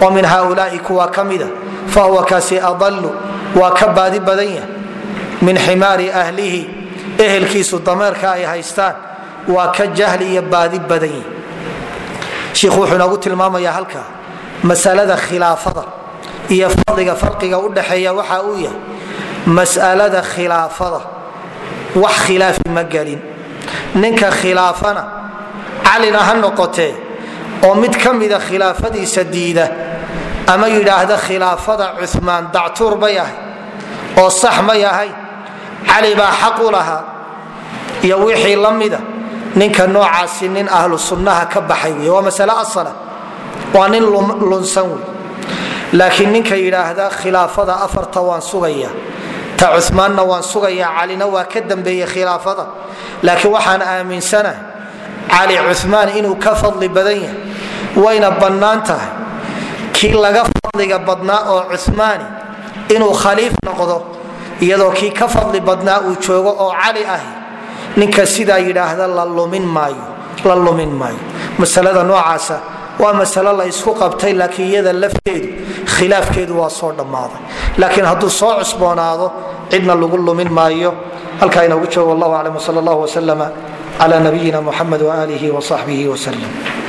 S1: oo min haulaai kuwa ka mida fahuwa kaasi adalu waa ka baadi badan yahay min ximaari ahlihi ehelkiisu dameerka ay haystaan waa ka jahli iyo baadi badan yihi shiikhu wuxuu inoogu tilmaamayaa halkaa masalada khilaafada iyo fadliga farqiga udhaxeeya waxa uu yahay masalada khilaafada wax khilaafi ma gelin. Ninka khilaafana calina ha noqotee oo mid ka mida khilaafadiisa diida ama yidhaahda khilaafada cumaan dactuur bay ahay oo sax may ahay cali baa xaq u lahaa iyo wixii la mida. Ninka noocaasi nin ahlu sunnaha ka baxay wey waa masale asala waa nin lunsan wey laakiin ninka yidhaahda khilaafada afarta waan sugaya ta cumaanna waan sugaya calina waa ka dambeeyey khilaafada. Laakiin waxaan aaminsanahay cali cumaan inuu ka fadli badan yahay wayna bannaan tahay. Kii laga fadliga badnaa oo cumaani inuu khaliif noqdo iyadoo kii ka fadli badnaa uu joogo oo cali ahi ninka sidaa yidhaahda la lumin maayo masalada noocaasa waa masalo la isku qabtay laakiin iyada lafteedu khilaafkeedu waa soo dhammaaday. Laakiin hadduu soo cusboonaado cidna lagu lumin maayo. Halkaa inoogu joogo wallahu aclam wsal allah wslama cla nabiyina muxamed waaalihi wsaxbihi wslm